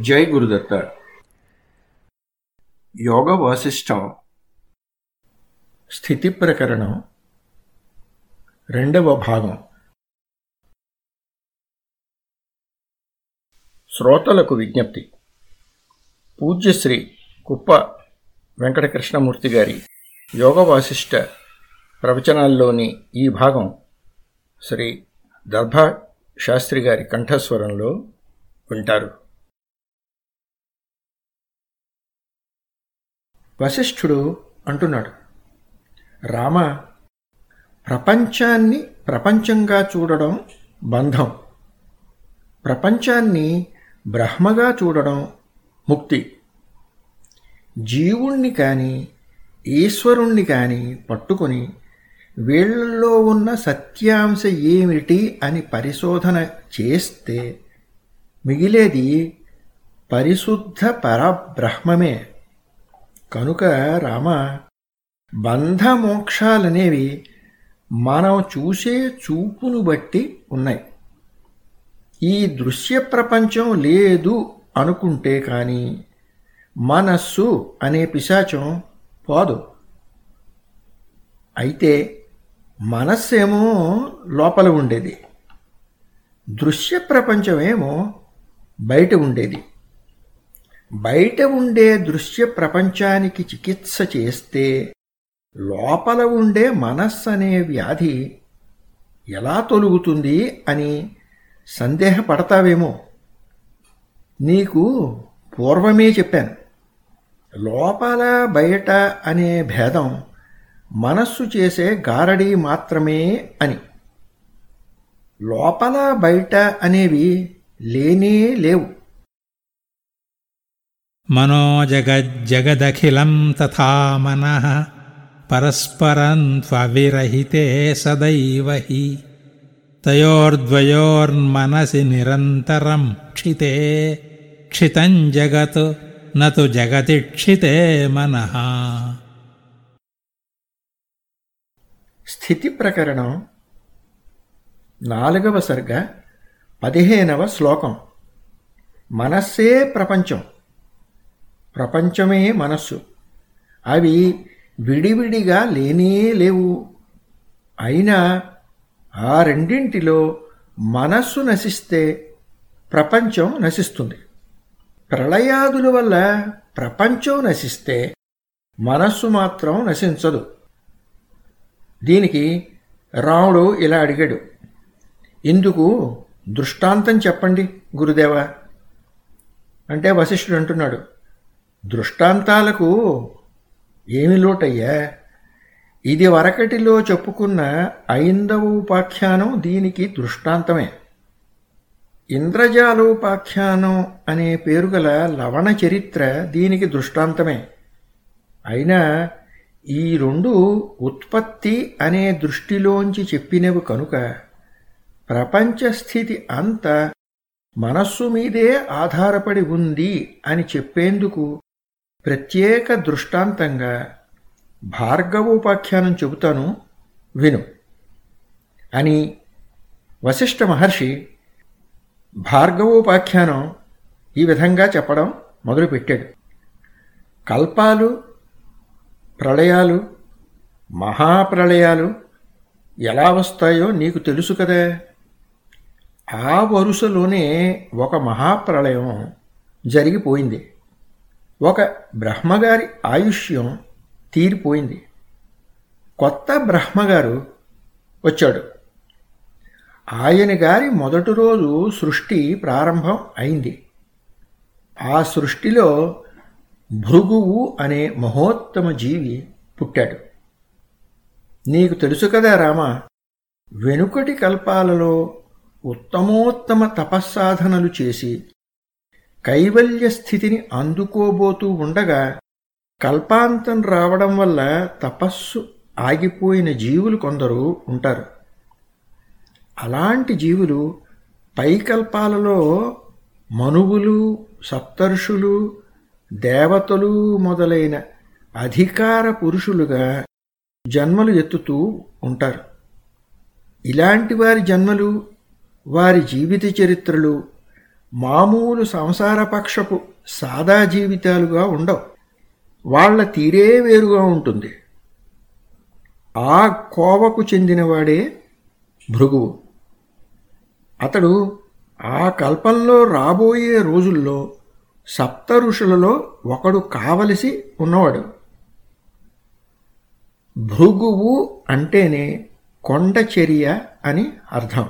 జై గురుదత్త యోగ వాసిష్టం స్థితి ప్రకరణం. రెండవ భాగం. శ్రోతలకు విజ్ఞప్తి. పూజ్యశ్రీ కుప్ప వెంకటకృష్ణమూర్తి గారి యోగ వాసిష్ట ప్రవచనాల్లోని ఈ భాగం శ్రీ దర్భా శాస్త్రి గారి కంఠస్వరంలో వింటారు. వశిష్ఠుడు అంటున్నాడు. రామ ప్రపంచాన్ని ప్రపంచంగా చూడడం బంధం. ప్రపంచాన్ని బ్రహ్మగా చూడడం ముక్తి. జీవుణ్ణి కానీ ఈశ్వరుణ్ణి కానీ పట్టుకొని వీళ్ళలో ఉన్న సత్యాంశ ఏమిటి అని పరిశోధన చేస్తే మిగిలేది పరిశుద్ధ పరబ్రహ్మమే. కనుక రామ బంధమోక్షాలనేవి మనం చూసే చూపును బట్టి ఉన్నాయి. ఈ దృశ్య ప్రపంచం లేదు అనుకుంటే కానీ మనస్సు అనే పిశాచం పోదు. అయితే మనస్సేమో లోపల ఉండేది. దృశ్య ప్రపంచమేమో బయట ఉండేది. బయట ఉండే దృశ్య ప్రపంచానికి చికిత్స చేస్తే లోపల ఉండే మనస్సు అనే వ్యాధి ఎలా తొలుగుతుంది అని సందేహపడతావేమో. నీకు పూర్వమే చెప్పాను. లోపల బయట అనే భేదం మనస్సు చేసే గారడీ మాత్రమే అని. లోపల బయట అనేవి లేనే లేవు. मनोजगज्जगदखिलं तथा मनः परस्परं त्वविरहिते सदैव हि तयोर्द्वयोर्मनसि निरन्तरं क्षिते क्षितं जगत् न तु जगति क्षिते मनः స్థితి ప్రకరణం నాలుగవ సర్గ పదిహేనవ శ్లోకం మనస్సే ప్రపంచం ప్రపంచమే మనస్సు. అవి విడివిడిగా లేనే లేవు. అయినా ఆ రెండింటిలో మనస్సు నశిస్తే ప్రపంచం నశిస్తుంది. ప్రళయాదుల వల్ల ప్రపంచం నశిస్తే మనస్సు మాత్రం నశించదు. దీనికి రాముడు ఇలా అడిగాడు. ఇందుకు దృష్టాంతం చెప్పండి గురుదేవా. అంటే వశిష్ఠుడు అంటున్నాడు. దృష్టాంతాలకు ఏమి లోటయ్యా? ఇది వరకటిలో చెప్పుకున్న ఐందవ ఉపాఖ్యానం దీనికి దృష్టాంతమే. ఇంద్రజాలోపాఖ్యానం అనే పేరుగల లవణ చరిత్ర దీనికి దృష్టాంతమే. అయినా ఈ రెండు ఉత్పత్తి అనే దృష్టిలోంచి చెప్పినవి కనుక ప్రపంచ స్థితి అంతా మనస్సు మీదే ఆధారపడి ఉంది అని చెప్పేందుకు ప్రత్యేక దృష్టాంతంగా భార్గవోపాఖ్యానం చెబుతాను విను. అని వశిష్ఠ మహర్షి భార్గవోపాఖ్యానం ఈ విధంగా చెప్పడం మొదలుపెట్టాడు. కల్పాలు ప్రళయాలు మహాప్రళయాలు ఎలా వస్తాయో నీకు తెలుసు కదా? ఆ వరుసలోనే ఒక మహాప్రళయం జరిగిపోయింది. ఒక బ్రహ్మగారి ఆయుష్యం తీరిపోయింది. కొత్త బ్రహ్మగారు వచ్చాడు. ఆయన గారి మొదటి రోజు సృష్టి ప్రారంభం అయింది. ఆ సృష్టిలో భృగువు అనే మహోత్తమ జీవి పుట్టాడు. నీకు తెలుసు కదా రామ వెనుకటి కల్పాలలో ఉత్తమోత్తమ తపస్సాధనలు చేసి కైవల్య స్థితిని అందుకోబోతూ ఉండగా కల్పాంతం రావడం వల్ల తపస్సు ఆగిపోయిన జీవులు కొందరు ఉంటారు. అలాంటి జీవులు పైకల్పాలలో మనువులు సప్తర్షులు దేవతలు మొదలైన అధికార పురుషులుగా జన్మలు ఎత్తుతూ ఉంటారు. ఇలాంటి వారి జన్మలు వారి జీవిత చరిత్రలు మామూలు సంసారపక్షపు సాదా జీవితాలుగా ఉండవు. వాళ్ళ తీరే వేరుగా ఉంటుంది. ఆ కోవకు చెందినవాడే భృగువు. అతడు ఆ కల్పంలో రాబోయే రోజుల్లో సప్త ఋషులలో ఒకడు కావలసి ఉన్నవాడు. భృగువు అంటేనే కొండచెరియ అని అర్థం.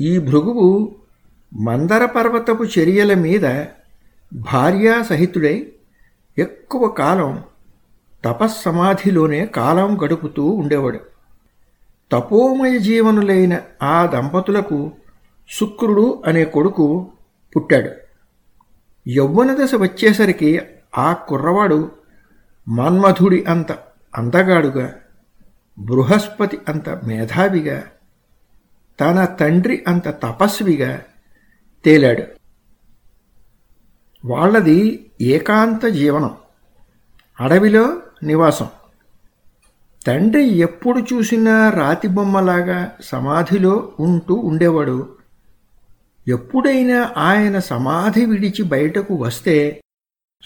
ఈ భృగువు మందర పర్వతపు చర్యల మీద భార్యా సహితుడై ఎక్కువ కాలం తపస్సమాధిలోనే కాలం గడుపుతూ ఉండేవాడు. తపోమయ జీవనులైన ఆ దంపతులకు శుక్రుడు అనే కొడుకు పుట్టాడు. యౌవన దశ వచ్చేసరికి ఆ కుర్రవాడు మన్మధుడి అంత అందగాడుగా బృహస్పతి అంత మేధావిగా తన తండ్రి అంత తపస్విగా తేలాడు. వాళ్ళది ఏకాంత జీవనం అడవిలో నివాసం. తండ్రి ఎప్పుడు చూసినా రాతి బొమ్మలాగా సమాధిలో ఉంటూ ఉండేవాడు. ఎప్పుడైనా ఆయన సమాధి విడిచి బయటకు వస్తే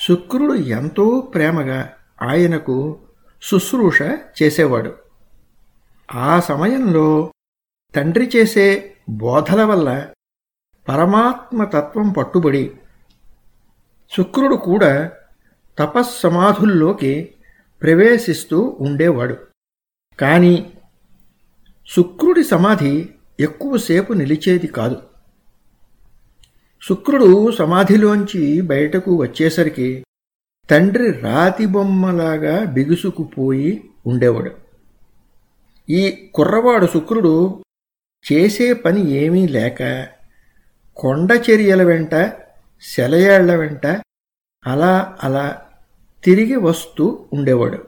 శుక్రుడు ఎంతో ప్రేమగా ఆయనకు శుశ్రూష చేసేవాడు. ఆ సమయంలో తండ్రి చేసే బోధల వల్ల పరమాత్మ తత్వం పట్టుబడి శుక్రుడు కూడా తపస్సమాధుల్లోకి ప్రవేశిస్తూ ఉండేవాడు. కానీ శుక్రుడి సమాధి ఎక్కువసేపు నిలిచేది కాదు. శుక్రుడు సమాధిలోంచి బయటకు వచ్చేసరికి తండ్రి రాతి బొమ్మలాగా బిగుసుకుపోయి ఉండేవాడు. ఈ కుర్రవాడు శుక్రుడు చేసే పని ఏమీ లేక కొండ చర్యల వెంట సెలయాళ్ళ వెంట అలా అలా తిరిగి వస్తూ ఉండేవాడు.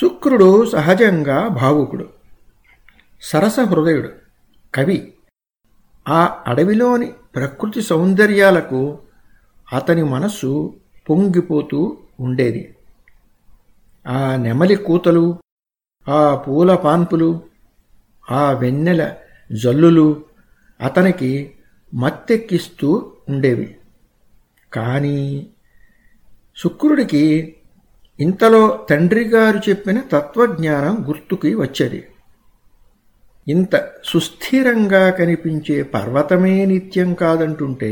శుక్రుడు సహజంగా భావుకుడు. సరస హృదయుడు. కవి. ఆ అడవిలోని ప్రకృతి సౌందర్యాలకు అతని మనస్సు పొంగిపోతూ ఉండేది. ఆ నెమలి కూతలు ఆ పూల పాన్పులు ఆ వెన్నెల జల్లులు అతనికి మత్తెక్కిస్తూ ఉండేవి. కానీ శుక్రుడికి ఇంతలో తండ్రిగారు చెప్పిన తత్వజ్ఞానం గుర్తుకి వచ్చేది. ఇంత సుస్థిరంగా కనిపించే పర్వతమే నిత్యం కాదంటుంటే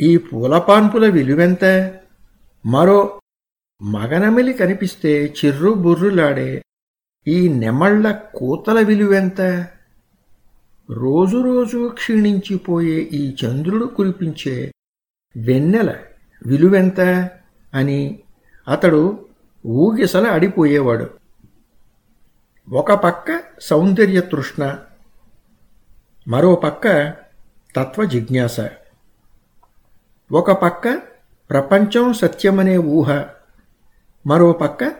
ఈ పూలపాన్పుల విలువెంత? మరో మగనమిలి కనిపిస్తే చిర్రు బుర్రులాడే ఈ నెమళ్ళ కూతల విలువెంత? రోజురోజు క్షీణించిపోయే ఈ చంద్రుడు కురిపించే వెన్నెల విలువెంత అని అతడు ఊగిసల అడిపోయేవాడు. ఒక పక్క సౌందర్య తృష్ణ మరో పక్క తత్వ జిజ్ఞాస. ఒక పక్క ప్రపంచం సత్యమనే ఊహ మరో పక్క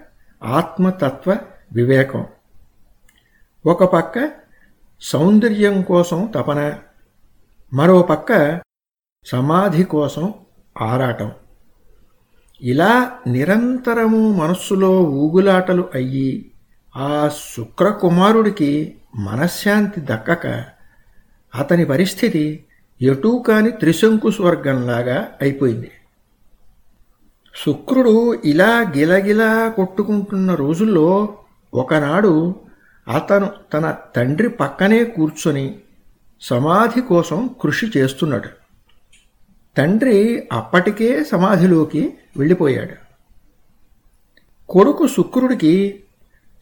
ఆత్మతత్వ వివేకం. ఒక పక్క సౌందర్యం కోసం తపన. మరోపక్క సమాధి కోసం ఆరాటం. ఇలా నిరంతరము మనస్సులో ఊగులాటలు అయ్యి ఆ శుక్రకుమారుడికి మనశ్శాంతి దక్కక అతని పరిస్థితి ఎటూ కాని త్రిశంకు స్వర్గంలాగా అయిపోయింది. శుక్రుడు ఇలా గిలగిలా కొట్టుకుంటున్న రోజుల్లో ఒకనాడు అతను తన తండ్రి పక్కనే కూర్చొని సమాధి కోసం కృషి చేస్తున్నాడు. తండ్రి అప్పటికే సమాధిలోకి వెళ్ళిపోయాడు. కొడుకు శుక్రుడికి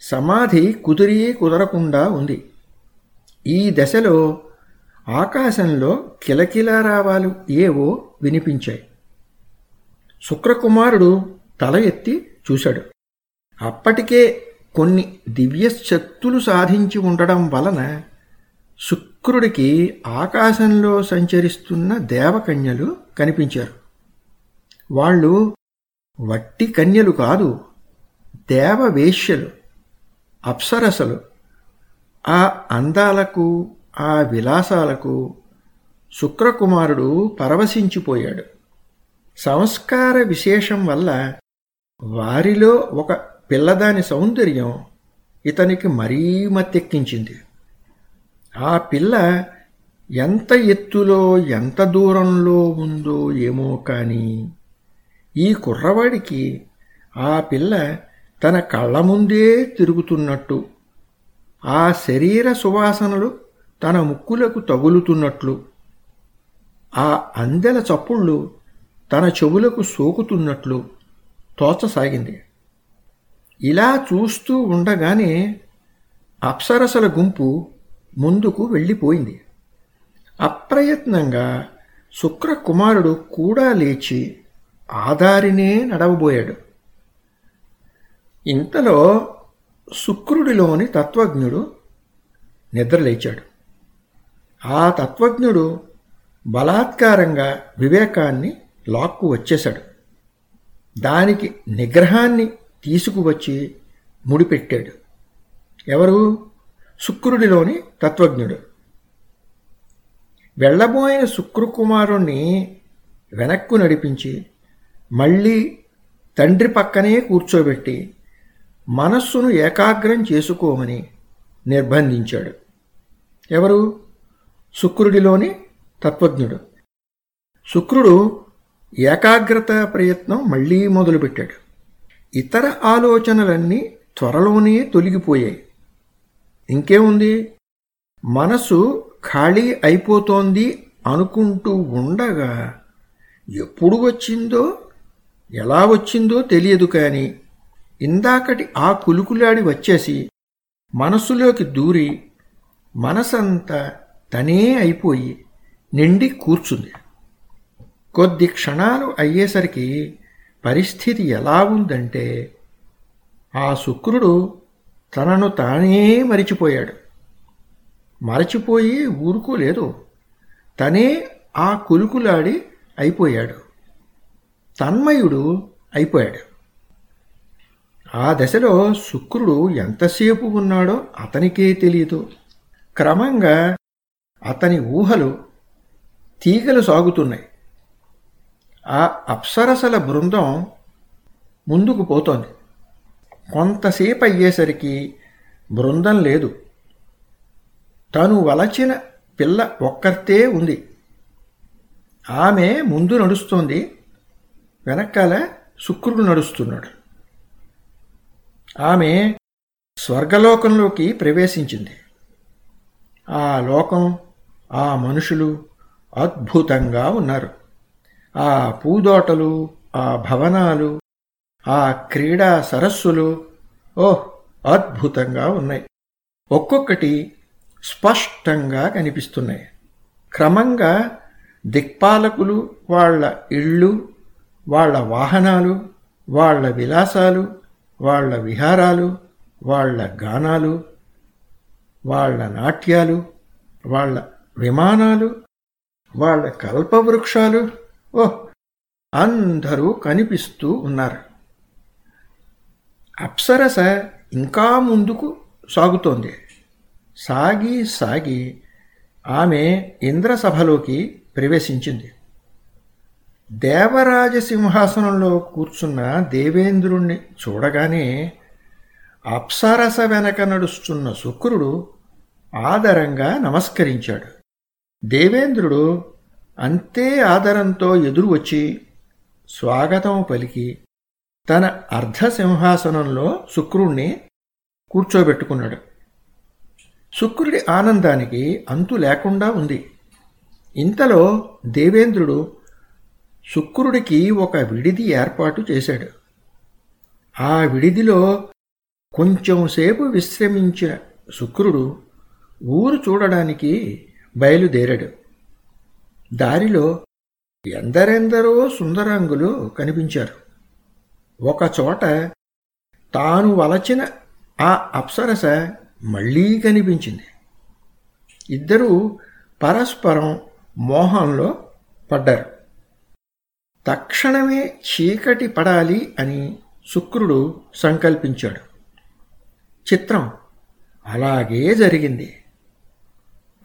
సమాధి కుదిరి కుదరకుండా ఉంది. ఈ దశలో ఆకాశంలో కిలకిలారావాలు ఏవో వినిపించాయి. శుక్రకుమారుడు తల ఎత్తి చూశాడు. అప్పటికే కొన్ని దివ్యశక్తులు సాధించి ఉండడం వలన శుక్రుడికి ఆకాశంలో సంచరిస్తున్న దేవకన్యలు కనిపించారు. వాళ్ళు వట్టి కన్యలు కాదు దేవవేశ్యలు అప్సరసలు. ఆ అందాలకు ఆ విలాసాలకు శుక్రకుమారుడు పరవశించిపోయాడు. సంస్కార విశేషం వల్ల వారిలో ఒక పిల్లదాని సౌందర్యం ఇతనికి మరీ మత్తెక్కించింది. ఆ పిల్ల ఎంత ఎత్తులో ఎంత దూరంలో ఉందో ఏమో కానీ ఈ కుర్రవాడికి ఆ పిల్ల తన కళ్ళ ముందే తిరుగుతున్నట్టు ఆ శరీర సువాసనలు తన ముక్కులకు తగులుతున్నట్లు ఆ అందెల చప్పుళ్ళు తన చెవులకు సోకుతున్నట్లు తోచసాగింది. ఇలా చూస్తూ ఉండగానే అప్సరసల గుంపు ముందుకు వెళ్ళిపోయింది. అప్రయత్నంగా శుక్రకుమారుడు కూడా లేచి ఆదారినే నడవబోయాడు. ఇంతలో శుక్రుడిలోని తత్వజ్ఞుడు నిద్రలేచాడు. ఆ తత్వజ్ఞుడు బలాత్కారంగా వివేకాన్ని లాక్కు వచ్చేశాడు. దానికి నిగ్రహాన్ని తీసుకువచ్చి ముడిపెట్టాడు. ఎవరు? శుక్రుడిలోని తత్వజ్ఞుడు. వెళ్ళబోయిన శుక్రకుమారుణ్ణి వెనక్కు నడిపించి మళ్ళీ తండ్రి పక్కనే కూర్చోబెట్టి మనస్సును ఏకాగ్రం చేసుకోమని నిర్బంధించాడు. ఎవరు? శుక్రుడిలోని తత్వజ్ఞుడు. శుక్రుడు ఏకాగ్రత ప్రయత్నం మళ్ళీ మొదలుపెట్టాడు. ఇతర ఆలోచనలన్నీ త్వరలోనే తొలగిపోయాయి. ఇంకేముంది? మనసు ఖాళీ అయిపోతోంది అనుకుంటూ ఉండగా ఎప్పుడు వచ్చిందో ఎలా వచ్చిందో తెలియదు కానీ ఇందాకటి ఆ కులుకులాడి వచ్చేసి మనసులోకి దూరి మనసంతా తనే అయిపోయి నిండి కూర్చుంది. కొద్ది క్షణాలు అయ్యేసరికి పరిస్థితి ఎలా ఉందంటే ఆ శుక్రుడు తనను తానే మరిచిపోయాడు. మరచిపోయి ఊరుకోలేదు. తనే ఆ కులుకులాడి అయిపోయాడు. తన్మయుడు అయిపోయాడు. ఆ దశలో శుక్రుడు ఎంతసేపు ఉన్నాడో అతనికే తెలియదు క్రమంగా అతని ఊహలు తీగలు సాగుతున్నాయి. ఆ అప్సరసల బృందం ముందుకు పోతోంది. కొంతసేపు అయ్యేసరికి బృందం లేదు. తను వలచిన పిల్ల ఒక్కర్తే ఉంది. ఆమె ముందు నడుస్తోంది. వెనకాల శుక్రుడు నడుస్తున్నాడు. ఆమె స్వర్గలోకంలోకి ప్రవేశించింది. ఆ లోకం ఆ మనుషులు అద్భుతంగా ఉన్నారు. ఆ పూదోటలు ఆ భవనాలు ఆ క్రీడా సరస్సులు ఓహ్ అద్భుతంగా ఉన్నాయి. ఒక్కొక్కటి స్పష్టంగా కనిపిస్తున్నాయి. క్రమంగా దిక్పాలకులు వాళ్ళ ఇళ్ళు వాళ్ళ వాహనాలు వాళ్ళ విలాసాలు వాళ్ళ విహారాలు వాళ్ళ గానాలు వాళ్ళ నాట్యాలు వాళ్ళ విమానాలు వాళ్ళ కల్పవృక్షాలు ఓహ్! అందరూ కనిపిస్తూ ఉన్నారు. అప్సరస ఇంకా ముందుకు సాగుతోంది. సాగి సాగి ఆమె ఇంద్రసభలోకి ప్రవేశించింది. దేవరాజ సింహాసనంలో కూర్చున్న దేవేంద్రుణ్ణి చూడగానే అప్సరస వెనక నడుస్తున్న శుక్రుడు ఆదరంగా నమస్కరించాడు. దేవేంద్రుడు అంతే ఆదరంతో ఎదురు వచ్చి స్వాగతం పలికి తన అర్ధసింహాసనంలో శుక్రుణ్ణి కూర్చోబెట్టుకున్నాడు. శుక్రుడి ఆనందానికి అంతు లేకుండా ఉంది. ఇంతలో దేవేంద్రుడు శుక్రుడికి ఒక విడిది ఏర్పాటు చేశాడు. ఆ విడిదిలో కొంచెంసేపు విశ్రమించిన శుక్రుడు ఊరు చూడడానికి బయలుదేరాడు. దారిలో ఎందరెందరో సుందరాంగులు కనిపించారు. ఒకచోట తాను వలచిన ఆ అప్సరస మళ్ళీ కనిపించింది. ఇద్దరూ పరస్పరం మోహంలో పడ్డారు. తక్షణమే చీకటి పడాలి అని శుక్రుడు సంకల్పించాడు. చిత్రం అలాగే జరిగింది.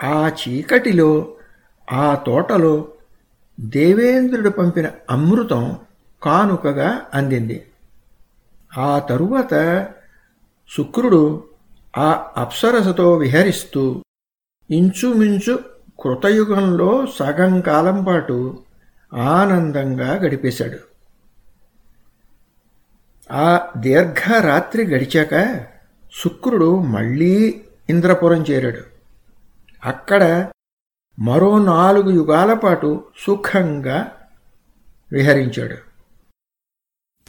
ఆ చీకటిలో ఆ తోటలో దేవేంద్రుడు పంపిన అమృతం కానుకగా అందింది. ఆ తరువాత శుక్రుడు ఆ అప్సరసతో విహరిస్తూ ఇంచుమించు కృతయుగంలో సగం కాలం పాటు ఆనందంగా గడిపేశాడు. ఆ దీర్ఘ రాత్రి గడిచాక శుక్రుడు మళ్ళీ ఇంద్రపురం చేరాడు. అక్కడ మరో నాలుగు యుగాల పాటు సుఖంగా విహరించాడు.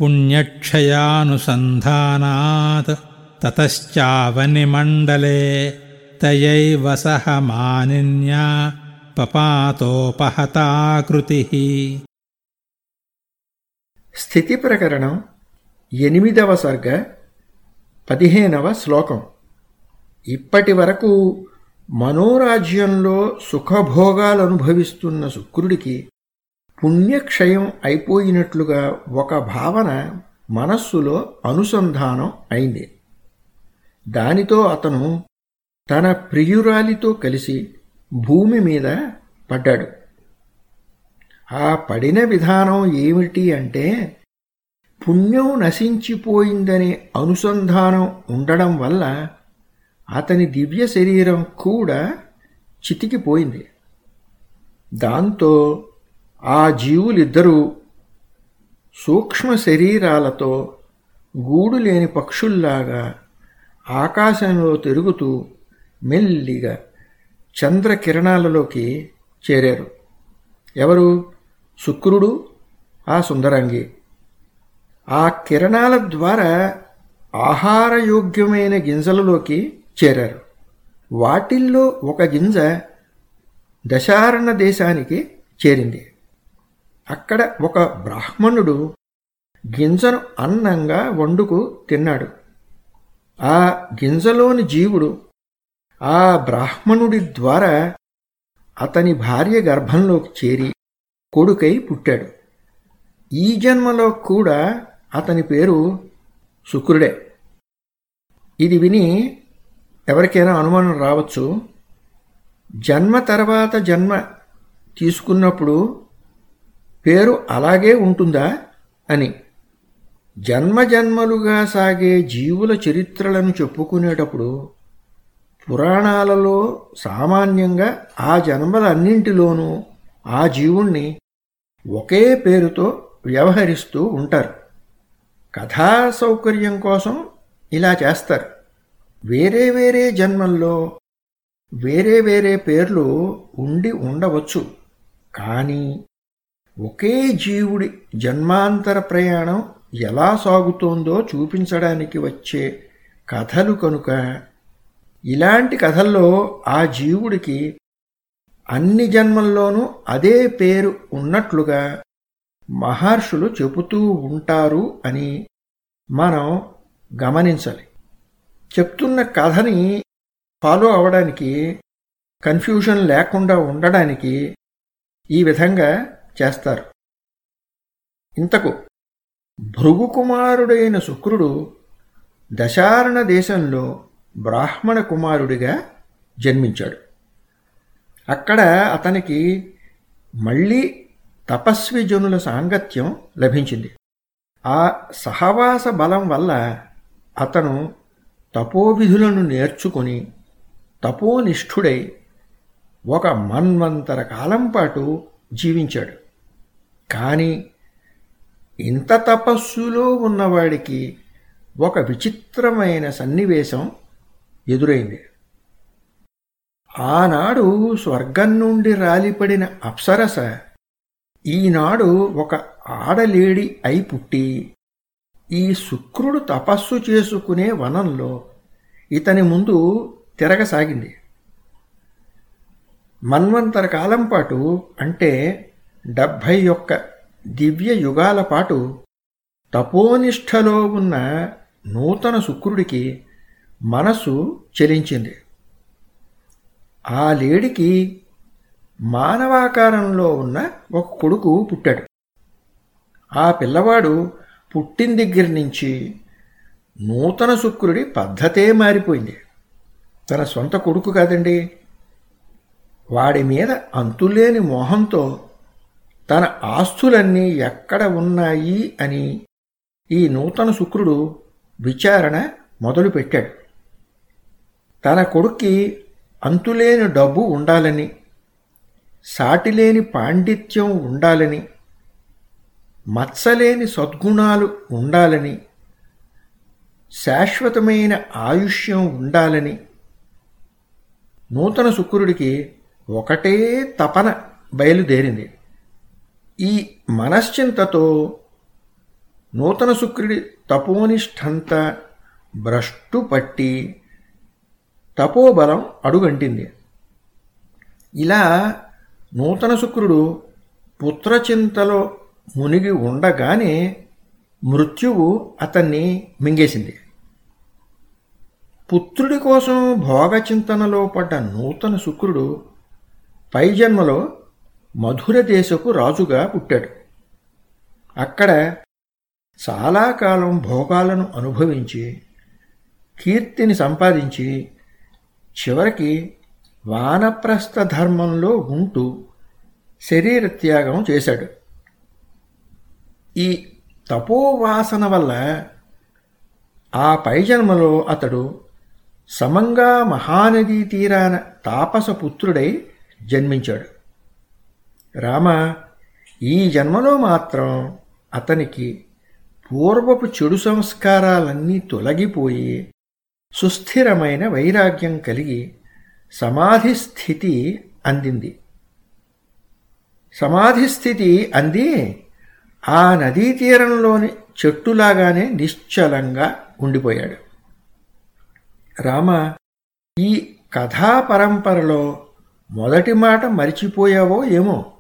పుణ్యక్షయానుసంధానాత్ తతశ్చావనిమండలే తయైవ సహ మానిన్యా పపాతోపహతాకృతి. స్థితి ప్రకరణం ఎనిమిదవ సర్గ పదిహేనవ శ్లోకం. ఇప్పటి వరకు మనోరాజ్యంలో సుఖభోగాలు అనుభవిస్తున్న శుక్రుడికి పుణ్యక్షయం అయిపోయినట్లుగా ఒక భావన మనస్సులో అనుసంధానం అయింది. దానితో అతను తన ప్రియురాలితో కలిసి భూమి మీద పడ్డాడు. ఆ పడిన విధానం ఏమిటి అంటే పుణ్యం నశించిపోయిందనే అనుసంధానం ఉండడం వల్ల అతని దివ్య శరీరం కూడా చితికిపోయింది దాంతో ఆ జీవులిద్దరూ సూక్ష్మ శరీరాలతో గూడు లేని పక్షుల్లాగా ఆకాశంలో తిరుగుతూ మెల్లిగా చంద్రకిరణాలలోకి చేరారు. ఎవరు? శుక్రుడు ఆ సుందరంగి. ఆ కిరణాల ద్వారా ఆహారయోగ్యమైన గింజలలోకి చేరారు. వాటిల్లో ఒక గింజ దశారణ దేశానికి చేరింది. అక్కడ ఒక బ్రాహ్మణుడు గింజను అన్నంగా వండుకు తిన్నాడు. ఆ గింజలోని జీవుడు ఆ బ్రాహ్మణుడి ద్వారా అతని భార్య గర్భంలోకి చేరి కొడుకై పుట్టాడు. ఈ జన్మలో కూడా అతని పేరు శుక్రుడే. ఇది విని ఎవరికైనా అనుమానం రావచ్చు. జన్మ తర్వాత జన్మ తీసుకున్నప్పుడు పేరు అలాగే ఉంటుందా అని. జన్మ జన్మలుగా సాగే జీవుల చరిత్రలను చెప్పుకునేటప్పుడు పురాణాలలో సామాన్యంగా ఆ జన్మలన్నింటిలోనూ ఆ జీవుణ్ణి ఒకే పేరుతో వ్యవహరిస్తూ ఉంటారు. కథా సౌకర్యం కోసం ఇలా చేస్తారు. వేరే వేరే జన్మల్లో వేరే వేరే పేర్లు ఉండి ఉండవచ్చు. కానీ ఒకే జీవుడి జన్మాంతర ప్రయాణం ఎలా సాగుతోందో చూపించడానికి వచ్చే కథలు కనుక ఇలాంటి కథల్లో ఆ జీవుడికి అన్ని జన్మల్లోనూ అదే పేరు ఉన్నట్లుగా మహర్షులు చెబుతూ ఉంటారు అని మనం గమనించాలి. చెప్తున్న కథని ఫాలో అవడానికి కన్ఫ్యూషన్ లేకుండా ఉండడానికి ఈ విధంగా చేస్తారు. ఇంతకు భృగుకుమారుడైన శుక్రుడు దశారణ దేశంలో బ్రాహ్మణ కుమారుడిగా జన్మించాడు. అక్కడ అతనికి మళ్ళీ తపస్వి జనుల సాంగత్యం లభించింది. ఆ సహవాస బలం వల్ల అతను తపోవిధులను నేర్చుకుని తపోనిష్ఠుడై ఒక మన్వంతర కాలం పాటు జీవించాడు. కానీ ఇంత తపస్సులో ఉన్నవాడికి ఒక విచిత్రమైన సన్నివేశం ఎదురైంది. ఆనాడు స్వర్గం నుండి రాలిపడిన అప్సరస ఈనాడు ఒక ఆడలేడి అయి పుట్టి ఈ శుక్రుడు తపస్సు చేసుకునే వనంలో ఇతని ముందు తిరగసాగింది. మన్వంతర కాలం పాటు అంటే డెబ్భై ఒక్క దివ్య యుగాల పాటు తపోనిష్టలో ఉన్న నూతన శుక్రుడికి మనసు చెలించింది. ఆ లేడికి మానవాకారంలో ఉన్న ఒక కొడుకు పుట్టాడు. ఆ పిల్లవాడు పుట్టిన దగ్గర నుంచి నూతన శుక్రుడి పద్ధతే మారిపోయింది. తన సొంత కొడుకు కాదండి. వాడి మీద అంతులేని మోహంతో తన ఆస్తులన్నీ ఎక్కడ ఉన్నాయి అని ఈ నూతన శుక్రుడు విచారణ మొదలుపెట్టాడు. తన కొడుక్కి అంతులేని డబ్బు ఉండాలని సాటిలేని పాండిత్యం ఉండాలని మత్సలేని సద్గుణాలు ఉండాలని శాశ్వతమైన ఆయుష్యం ఉండాలని నూతన శుక్రుడికి ఒకటే తపన బయలుదేరింది. ఈ మనశ్చింతతో నూతన శుక్రుడి తపోనిష్టంతా భ్రష్టు పట్టి తపోబలం అడుగంటింది. ఇలా నూతన శుక్రుడు పుత్రచింతలో మునిగి ఉండగానే మృత్యువు అతన్ని మింగేసింది. పుత్రుడి కోసం భోగచింతనలో పడ్డ నూతన శుక్రుడు పై జన్మలో మధుర దేశపు రాజుగా పుట్టాడు. అక్కడ చాలా కాలం భోగాలను అనుభవించి కీర్తిని సంపాదించి చివరికి వానప్రస్థ ధర్మంలో ఉంటూ శరీర త్యాగం చేశాడు. ఈ తపోవాసన వల్ల ఆ పైజన్మలో అతడు సమంగా మహానదీ తీరాన తాపసపుత్రుడై జన్మించాడు. రామ ఈ జన్మలో మాత్రం అతనికి పూర్వపు చెడు సంస్కారాలన్నీ తొలగిపోయి సుస్థిరమైన వైరాగ్యం కలిగి సమాధి స్థితి అందింది. సమాధి స్థితి అంది ఆ నదీ తీరంలోని చెట్టులాగానే నిశ్చలంగా ఉండిపోయాడు. రామ ఈ కథా పరంపరలో మొదటి మాట మరిచిపోయావో ఏమో?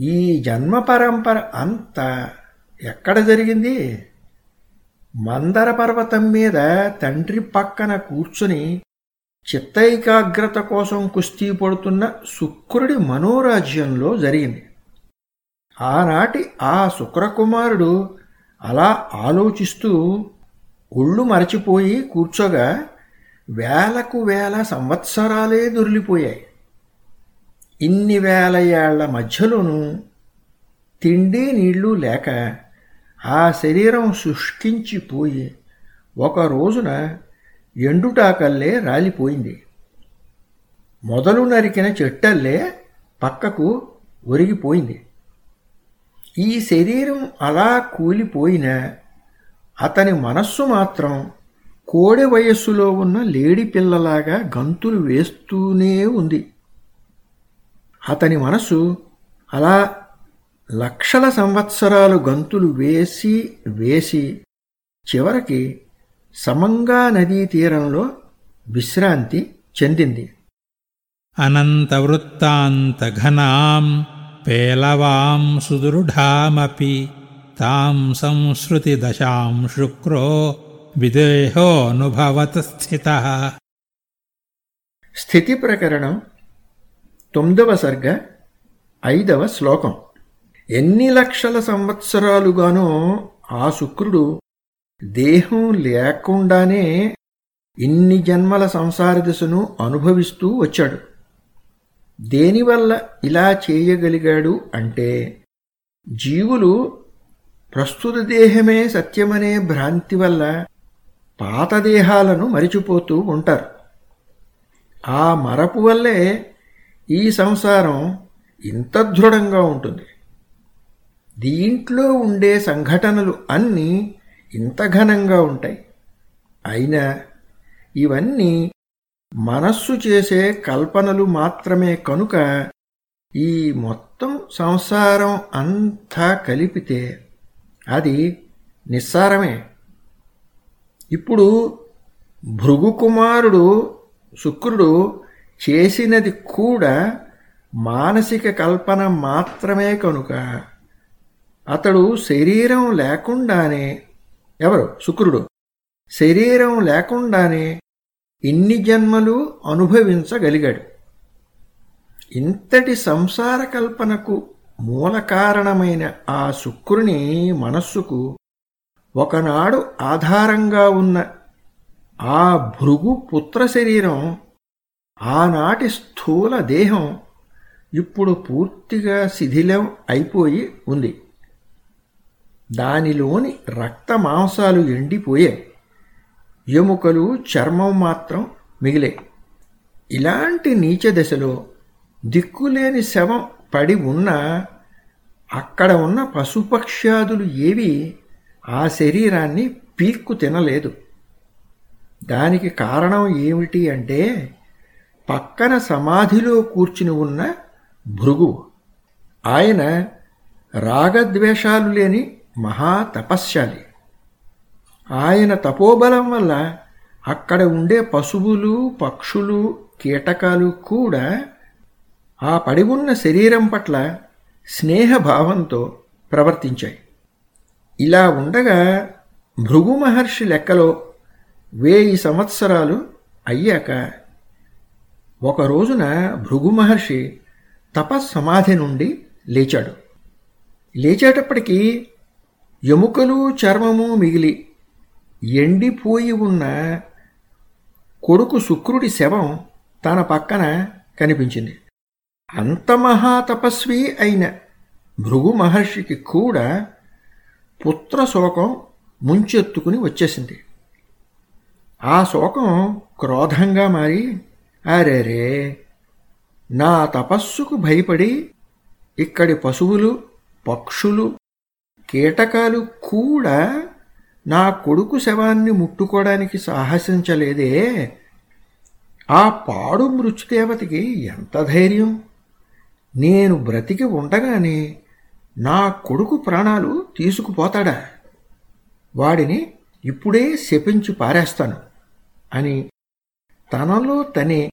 ఈ జన్మ పరంపర అంతా ఎక్కడ జరిగింది? మందర పర్వతం మీద తండ్రి పక్కన కూర్చుని చిత్తైకాగ్రత కోసం కుస్తీ పడుతున్న శుక్రుడి మనోరాజ్యంలో జరిగింది. ఆనాటి ఆ శుక్రకుమారుడు అలా ఆలోచిస్తూ ఒళ్ళు మరచిపోయి కూర్చోగా వేలకు వేల సంవత్సరాలే దొరిలిపోయాయి. ఇన్ని వేల ఏళ్ళ మధ్యలోనూ తిండి నీళ్ళు లేక ఆ శరీరం శుష్కించిపోయి ఒక రోజున ఎండుటాకల్లే రాలిపోయింది. మొదలు నరికిన చెట్టల్లే పక్కకు ఒరిగిపోయింది. ఈ శరీరం అలా కూలిపోయిన అతని మనస్సు మాత్రం కోడి వయస్సులో ఉన్న లేడి పిల్లలాగా గంతులు వేస్తూనే ఉంది. అతని మనసు అలా లక్షల సంవత్సరాలు గంతులు వేసి వేసి చివరికి సమంగా నదీ తీరంలో విశ్రాంతి చెందింది. అనంతవృత్తాంతఘనాం పేలవాం సుదృఢామపి తాం సంశ్రుతిదశాం శుక్రో విదేహోనుభవత స్థిత. స్థితి ప్రకరణం తొమ్మిదవ సర్గ ఐదవ శ్లోకం. ఎన్ని లక్షల సంవత్సరాలుగానో ఆ శుక్రుడు దేహం లేకుండానే ఇన్ని జన్మల సంసార దిశను అనుభవిస్తూ వచ్చాడు. దేనివల్ల ఇలా చేయగలిగాడు అంటే జీవులు ప్రస్తుత దేహమే సత్యమనే భ్రాంతి వల్ల పాత దేహాలను మరిచిపోతూ ఉంటారు. ఆ మరపు వల్లే ఈ సంసారం ఇంత దృఢంగా ఉంటుంది. దీంట్లో ఉండే సంఘటనలు అన్నీ ఇంత ఘనంగా ఉంటాయి. అయినా ఇవన్నీ మనస్సు చేసే కల్పనలు మాత్రమే కనుక ఈ మొత్తం సంసారం అంతా కలిపితే అది నిస్సారమే. ఇప్పుడు భృగుకుమారుడు శుక్రుడు చేసినది కూడా మానసిక కల్పన మాత్రమే కనుక. అతడు శరీరం లేకుండానే ఎవరు? శుక్రుడు. శరీరం లేకుండానే ఇన్ని జన్మలు అనుభవించగలిగాడు. ఇంతటి సంసార కల్పనకు మూల కారణమైన ఆ శుక్రుని మనస్సుకు ఒకనాడు ఆధారంగా ఉన్న ఆ భృగు పుత్ర శరీరం ఆనాటి స్థూల దేహం ఇప్పుడు పూర్తిగా శిథిలం అయిపోయి ఉంది. దానిలోని రక్త మాంసాలు ఎండిపోయాయి. ఎముకలు చర్మం మాత్రం మిగిలే. ఇలాంటి నీచ దశలో దిక్కులేని శవం పడి ఉన్నా అక్కడ ఉన్న పశుపక్ష్యాదులు ఏవి ఆ శరీరాన్ని పీక్కు తినలేదు. దానికి కారణం ఏమిటి అంటే పక్కన సమాధిలో కూర్చుని ఉన్న భృగు. ఆయన రాగద్వేషాలు లేని మహా తపశ్శాలి ఆయన తపోబలం వల్ల అక్కడ ఉండే పశువులు పక్షులు కీటకాలు కూడా ఆ పడి ఉన్న శరీరం పట్ల స్నేహభావంతో ప్రవర్తించాయి. ఇలా ఉండగా భృగు మహర్షి లెక్కలో వేయి సంవత్సరాలు అయ్యాక ఒక రోజున భృగు మహర్షి తపస్సమాధి నుండి లేచాడు. లేచేటప్పటికీ ఎముకలు చర్మము మిగిలి ఎండిపోయి ఉన్న కొడుకు శుక్రుడి శవం తన పక్కన కనిపించింది. అంత మహాతపస్వి అయిన భృగు మహర్షికి కూడా పుత్ర శోకం ముంచెత్తుకుని వచ్చేసింది. ఆ శోకం క్రోధంగా మారి అరేరే నా తపస్సుకు భయపడి ఇక్కడి పశువులు పక్షులు కీటకాలు కూడా నా కొడుకు శవాన్ని ముట్టుకోవడానికి సాహసించలేదే. ఆ పాడు మృత్యుదేవతకి ఎంత ధైర్యం? నేను బ్రతికి ఉండగానే నా కొడుకు ప్రాణాలు తీసుకుపోతాడా? వాడిని ఇప్పుడే శపించి పారేస్తాను అని తనలో తనే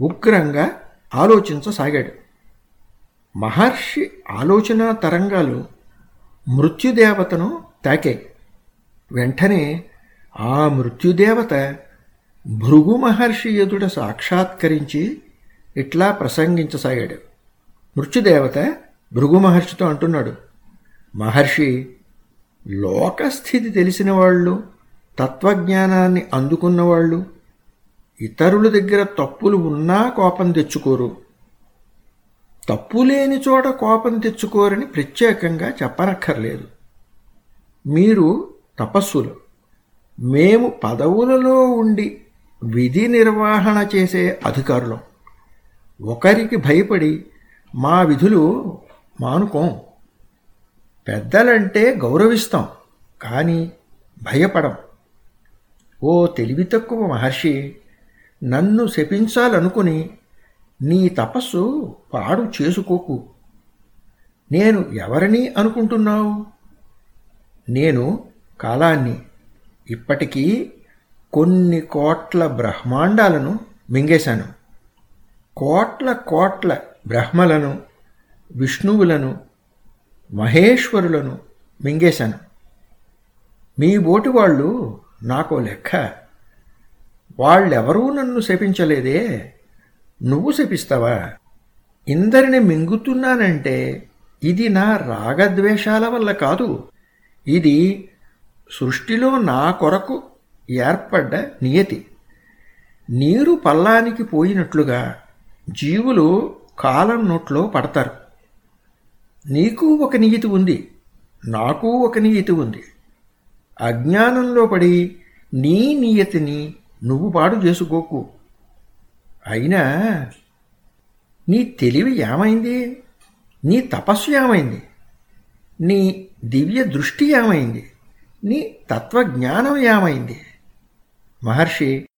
ఉగ్రంగా ఆలోచించసాగాడు. మహర్షి ఆలోచన తరంగాలు మృత్యుదేవతను తాకాయి. వెంటనే ఆ మృత్యుదేవత భృగు మహర్షి ఎదుట సాక్షాత్కరించి ఇట్లా ప్రసంగించసాగాడు. మృత్యుదేవత భృగు మహర్షితో అంటున్నాడు మహర్షి లోకస్థితి తెలిసిన వాళ్ళు తత్వజ్ఞానాన్ని అందుకున్నవాళ్ళు ఇతరుల దగ్గర తప్పులు ఉన్నా కోపం తెచ్చుకోరు. తప్పు లేని చోట కోపం తెచ్చుకోరని ప్రత్యేకంగా చెప్పనక్కర్లేదు. మీరు తపస్సులు. మేము పదవులలో ఉండి విధి నిర్వహణ చేసే అధికారులం. ఒకరికి భయపడి మా విధులు మానుకోం. పెద్దలంటే గౌరవిస్తాం కానీ భయపడం. ఓ తెలివి తక్కువ మహర్షి నన్ను శపించాలనుకుని నీ తపస్సు పాడు చేసుకోకు. నేను ఎవరిని అనుకుంటున్నావు? నేను కాలాన్ని ఇప్పటికీ కొన్ని కోట్ల బ్రహ్మాండాలను మింగేశాను. కోట్ల కోట్ల బ్రహ్మలను విష్ణువులను మహేశ్వరులను మింగేశాను. మీ బోటి వాళ్ళు నాకో లెక్క. వాళ్ళెవరూ నన్ను శపించలేదే. నువ్వు శపిస్తావా? ఇందరిని మింగుతున్నానంటే ఇది నా రాగద్వేషాల వల్ల కాదు. ఇది సృష్టిలో నా కొరకు ఏర్పడ్డ నియతి. నీరు పల్లానికి పోయినట్లుగా జీవులు కాలం నోట్లో పడతారు. నీకు ఒక నియతి ఉంది నాకు ఒక నియతి ఉంది. అజ్ఞానంలో పడి నీ నియతిని నువ్వు పాడు చేసుకోకు. అయినా నీ తెలివి ఏమైంది? నీ తపస్సు ఏమైంది? నీ దివ్య దృష్టి ఏమైంది? నీ తత్వజ్ఞానం ఏమైంది? మహర్షి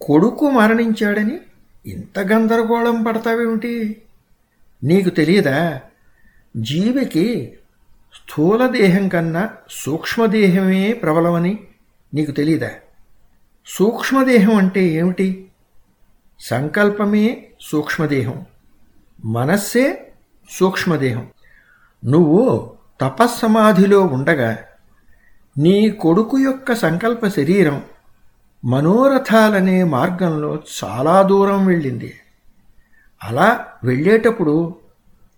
కొడుకు మరణించాడని ఇంత గందరగోళం పడతావేమిటి? నీకు తెలియదా? జీవికి స్థూలదేహం కన్నా సూక్ష్మదేహమే ప్రబలమని నీకు తెలియదా? సూక్ష్మదేహం అంటే ఏమిటి? సంకల్పమే సూక్ష్మదేహం మనస్సే సూక్ష్మదేహం నువ్వు తపస్సమాధిలో ఉండగా నీ కొడుకు యొక్క సంకల్ప శరీరం మనోరథాలనే మార్గంలో చాలా దూరం వెళ్ళింది. అలా వెళ్ళేటప్పుడు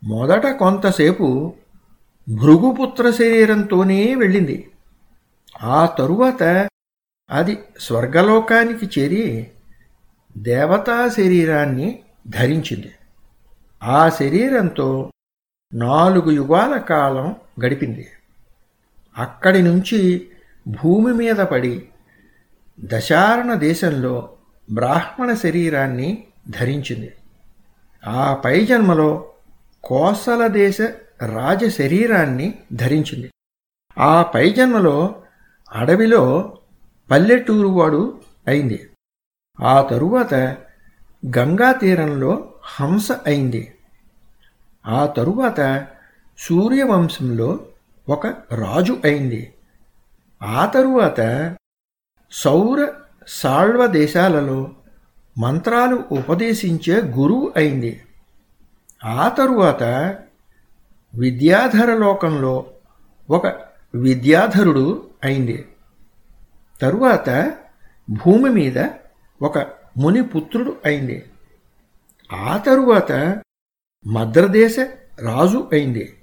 మొదట కొంతసేపు భృగుపుత్ర శరీరంతోనే వెళ్ళింది. ఆ తరువాత అది స్వర్గలోకానికి చేరి దేవతా శరీరాన్ని ధరించింది. ఆ శరీరంతో నాలుగు యుగాల కాలం గడిపింది. అక్కడి నుంచి భూమి మీద పడి దశారణ దేశంలో బ్రాహ్మణ శరీరాన్ని ధరించింది. ఆ పై జన్మలో కోసల దేశ రాజ శరీరాన్ని ధరించింది. ఆ పై జన్మలో అడవిలో పల్లెటూరు వాడు అయింది. ఆ తరువాత గంగా తీరంలో హంస అయింది. ఆ తరువాత సూర్యవంశంలో ఒక రాజు అయింది. ఆ తరువాత సౌర సాళ్వ దేశాలలో మంత్రాలు ఉపదేశించే గురువు అయింది. ఆ తరువాత విద్యాధర లోకంలో ఒక విద్యాధరుడు అయింది. తరువాత భూమి మీద ఒక మునిపుత్రుడు అయింది. ఆ తరువాత మద్రదేశ రాజు అయింది.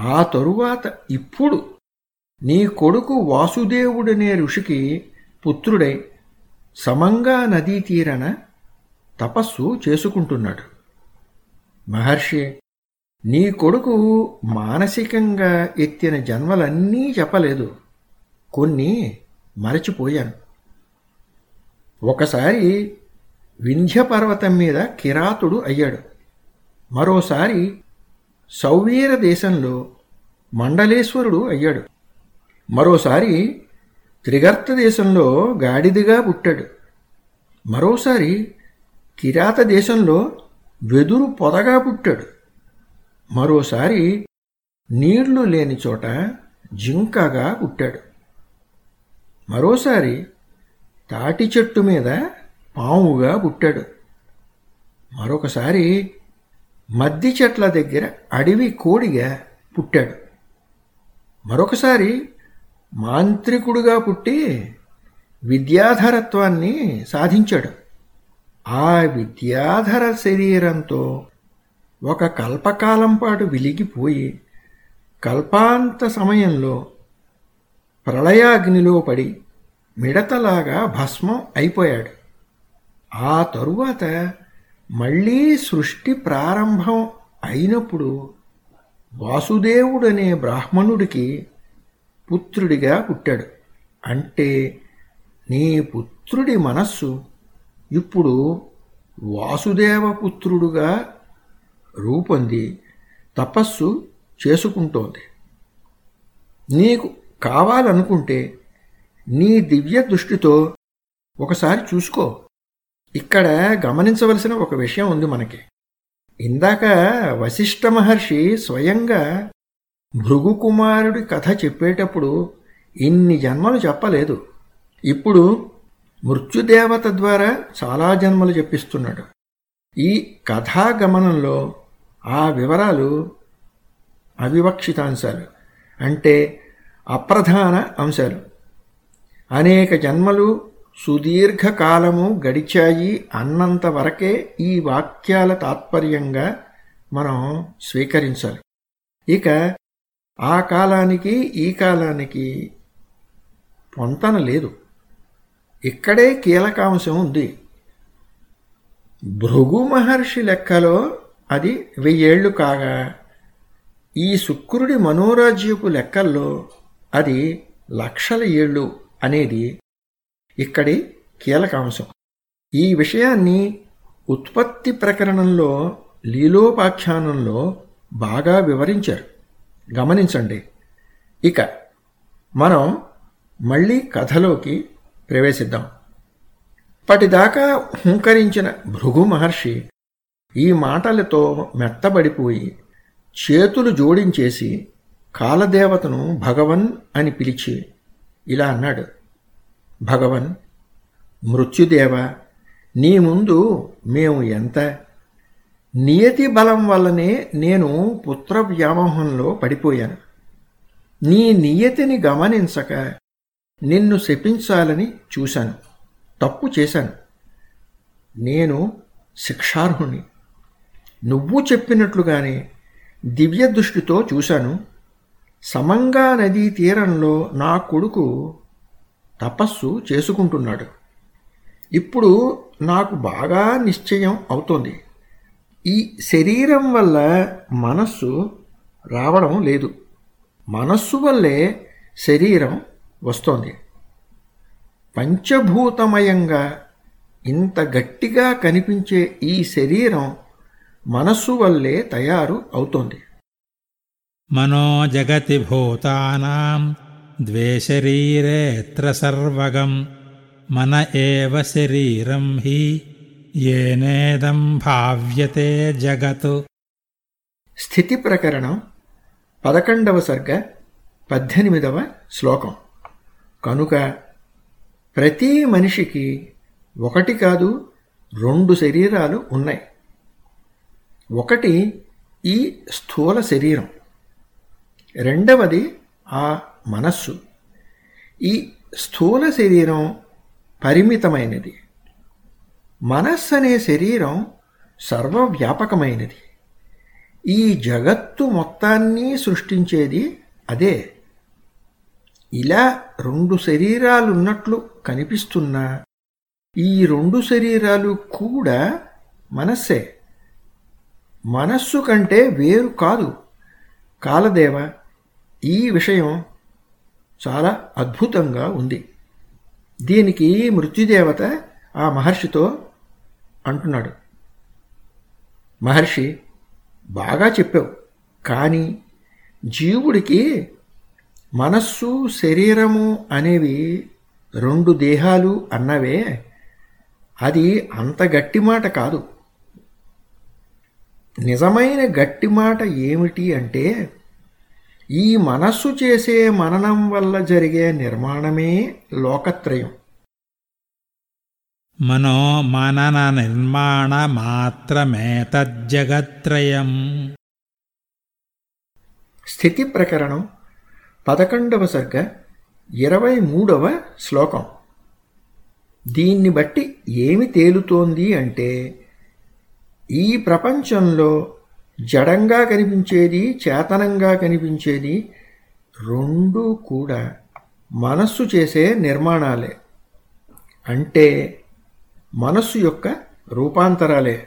ఆ తరువాత ఇప్పుడు నీ కొడుకు వాసుదేవుడనే ఋషికి పుత్రుడై సమంగా నదీ తీరన తపస్సు చేసుకుంటున్నాడు. మహర్షి నీ కొడుకు మానసికంగా ఎత్తిన జన్మలన్నీ చెప్పలేదు. కొన్ని మరచిపోయాను. ఒకసారి వింధ్య పర్వతం మీద కిరాతుడు అయ్యాడు. మరోసారి సౌవీర దేశంలో మండలేశ్వరుడు అయ్యాడు. మరోసారి త్రిగర్త దేశంలో గాడిదిగా పుట్టాడు. మరోసారి కిరాత దేశంలో వెదురు పొదగా పుట్టాడు. మరోసారి నీళ్ళు లేని చోట జింకగా పుట్టాడు. మరోసారి తాటి చెట్టు మీద పాముగా పుట్టాడు. మరొకసారి మద్ది చెట్ల దగ్గర అడవి కోడిగా పుట్టాడు. మరొకసారి మాంత్రికుడుగా పుట్టి విద్యాధరత్వాన్ని సాధించాడు. ఆ విద్యాధర శరీరంతో ఒక కల్పకాలం పాటు విలిగిపోయి కల్పాంత సమయంలో ప్రళయాగ్నిలో పడి మిడతలాగా భస్మం అయిపోయాడు. ఆ తరువాత మళ్ళీ సృష్టి ప్రారంభం అయినప్పుడు వాసుదేవుడనే బ్రాహ్మణుడికి పుత్రుడిగా పుట్టాడు. అంటే నీ పుత్రుడి మనస్సు ఇప్పుడు వాసుదేవపుత్రుడుగా రూపొంది తపస్సు చేసుకుంటోంది. నీకు కావాలనుకుంటే నీ దివ్య దృష్టితో ఒకసారి చూసుకో. ఇక్కడ గమనించవలసిన ఒక విషయం ఉంది మనకి. ఇందాక వశిష్ఠ మహర్షి స్వయంగా భృగుకుమారుడి కథ చెప్పేటప్పుడు ఇన్ని జన్మలు చెప్పలేదు. ఇప్పుడు మృత్యుదేవత ద్వారా చాలా జన్మలు చెప్పిస్తున్నాడు. ఈ కథాగమనంలో ఆ వివరాలు అవివక్షితాంశాలు అంటే అప్రధాన అంశాలు. అనేక జన్మలు సుదీర్ఘకాలము గడిచాయి అన్నంత వరకే ఈ వాక్యాల తాత్పర్యంగా మనం స్వీకరించాలి. ఇక ఆ కాలానికి ఈ కాలానికి పొంతన లేదు. ఇక్కడే కీలకాంశం ఉంది. భృగు మహర్షి లెక్కలో అది వెయ్యేళ్ళు కాగా ఈ శుక్రుడి మనోరాజ్యపు లెక్కల్లో అది లక్షల ఏళ్ళు అనేది ఇక్కడి కీలకాంశం. ఈ విషయాన్ని ఉత్పత్తి ప్రకరణంలో లీలోపాఖ్యానంలో బాగా వివరించారు. గమనించండి. ఇక మనం మళ్ళీ కథలోకి ప్రవేశిద్దాం. ఇప్పటిదాకా హుంకరించిన భృగు మహర్షి ఈ మాటలతో మెత్తబడిపోయి చేతులు జోడించేసి కాలదేవతను భగవన్ అని పిలిచి ఇలా అన్నాడు. భగవన్ మృత్యుదేవ నీ ముందు మేము ఎంత? నియతి బలం వల్లనే నేను పుత్ర వ్యామోహంలో పడిపోయాను. నీ నియతిని గమనించక నిన్ను శపించాలని చూశాను. తప్పు చేశాను. నేను శిక్షార్హుణ్ణి. నువ్వు చెప్పినట్లుగానే దివ్య దృష్టితో చూశాను. సమంగా నదీ తీరంలో నా కొడుకు తపస్సు చేసుకుంటున్నాడు. ఇప్పుడు నాకు బాగా నిశ్చయం అవుతోంది. ఈ శరీరం వల్ల మనస్సు రావడం లేదు. మనస్సు వల్లే శరీరం వస్తోంది. పంచభూతమయంగా ఇంత గట్టిగా కనిపించే ఈ శరీరం మనస్సు వల్లే తయారు అవుతోంది. మనో జగతి భూతానాం ద్వేషరీరేత్ర సర్వగం మన ఏవ శరీరం హి ఏనేదం భావ్యతే జగత్ స్థితి ప్రకరణం పదకొండవ సర్గ పద్దెనిమిదవ శ్లోకం కనుక ప్రతి మనిషికి ఒకటి కాదు రెండు శరీరాలు ఉన్నాయి। ఒకటి ఈ స్థూల శరీరం రెండవది ఆ మనస్సు. ఈ స్థూల శరీరం పరిమితమైనది. మనస్సు అనే శరీరం సర్వవ్యాపకమైనది. ఈ జగత్తు మొత్తాన్ని సృష్టించేది అదే. ఇలా రెండు శరీరాలున్నట్లు కనిపిస్తున్నా ఈ రెండు శరీరాలు కూడా మనస్సే. మనస్సు కంటే వేరు కాదు. కాలదేవ ఈ విషయం చాలా అద్భుతంగా ఉంది. దీనికి మృత్యుదేవత ఆ మహర్షితో అంటున్నాడు. మహర్షి బాగా చెప్పావు కానీ జీవుడికి మనస్సు శరీరము అనేవి రెండు దేహాలు అన్నవే అది అంత గట్టి మాట కాదు. నిజమైన గట్టి మాట ఏమిటి అంటే ఈ మనస్సు చేసే మననం వల్ల జరిగే నిర్మాణమే లోకత్రయం. మనో మనన నిర్మాణ మాత్రమేతజ్జగత్రయం. స్థితి ప్రకరణం పదకొండవ సర్గ ఇరవై మూడవ శ్లోకం. దీన్ని బట్టి ఏమి తేలుతోంది అంటే ఈ ప్రపంచంలో జడంగా కనిపించేది చేతనంగా కనిపించేది రెండు కూడా మనస్సు చేసే నిర్మాణాలే. అంటే మనస్సు యొక్క రూపాంతరాలే.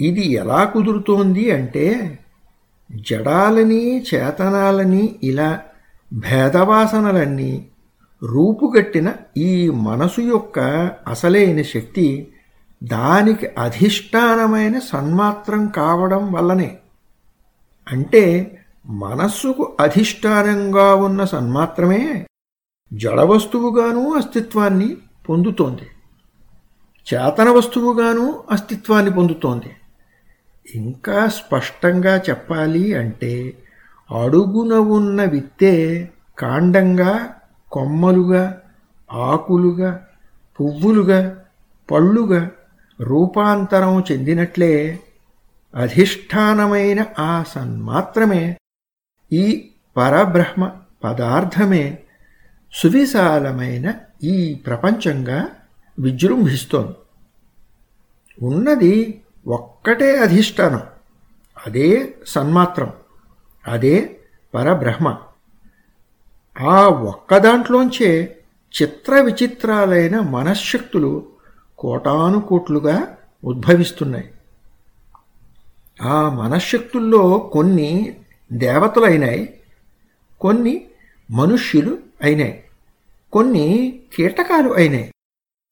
ఇది ఎలా కుదురుతోంది అంటే జడాలని చేతనాలని ఇలా భేదవాసనలన్నీ రూపుగట్టిన ఈ మనసు యొక్క అసలైన శక్తి దానికి అధిష్టానమైన సన్మాత్రం కావడం వల్లనే. అంటే మనస్సుకు అధిష్టానంగా ఉన్న సన్మాత్రమే జడవస్తువుగానూ అస్తిత్వాన్ని పొందుతోంది. చేతన వస్తువుగాను అస్తిత్వాన్ని పొందుతోంది. ఇంకా స్పష్టంగా చెప్పాలి అంటే అడుగున ఉన్న విత్తే కాండంగా కొమ్మలుగా ఆకులుగా పువ్వులుగా పళ్ళుగా రూపాంతరం చెందినట్లే అధిష్టానమైన ఆ సన్మాత్రమే ఈ పరబ్రహ్మ పదార్థమే సువిశాలమైన ఈ ప్రపంచంగా విజృంభిస్తోంది. ఉన్నది ఒక్కటే అధిష్టానం అదే సన్మాత్రం అదే పరబ్రహ్మ. ఆ ఒక్కదాంట్లోంచే చిత్ర విచిత్రాలైన మనశ్శక్తులు కోటానుకోట్లుగా ఉద్భవిస్తున్నాయి. ఆ మనశ్శక్తుల్లో కొన్ని దేవతలైనాయి కొన్ని మనుష్యులు అయినాయి కొన్ని కీటకాలు అయినాయి.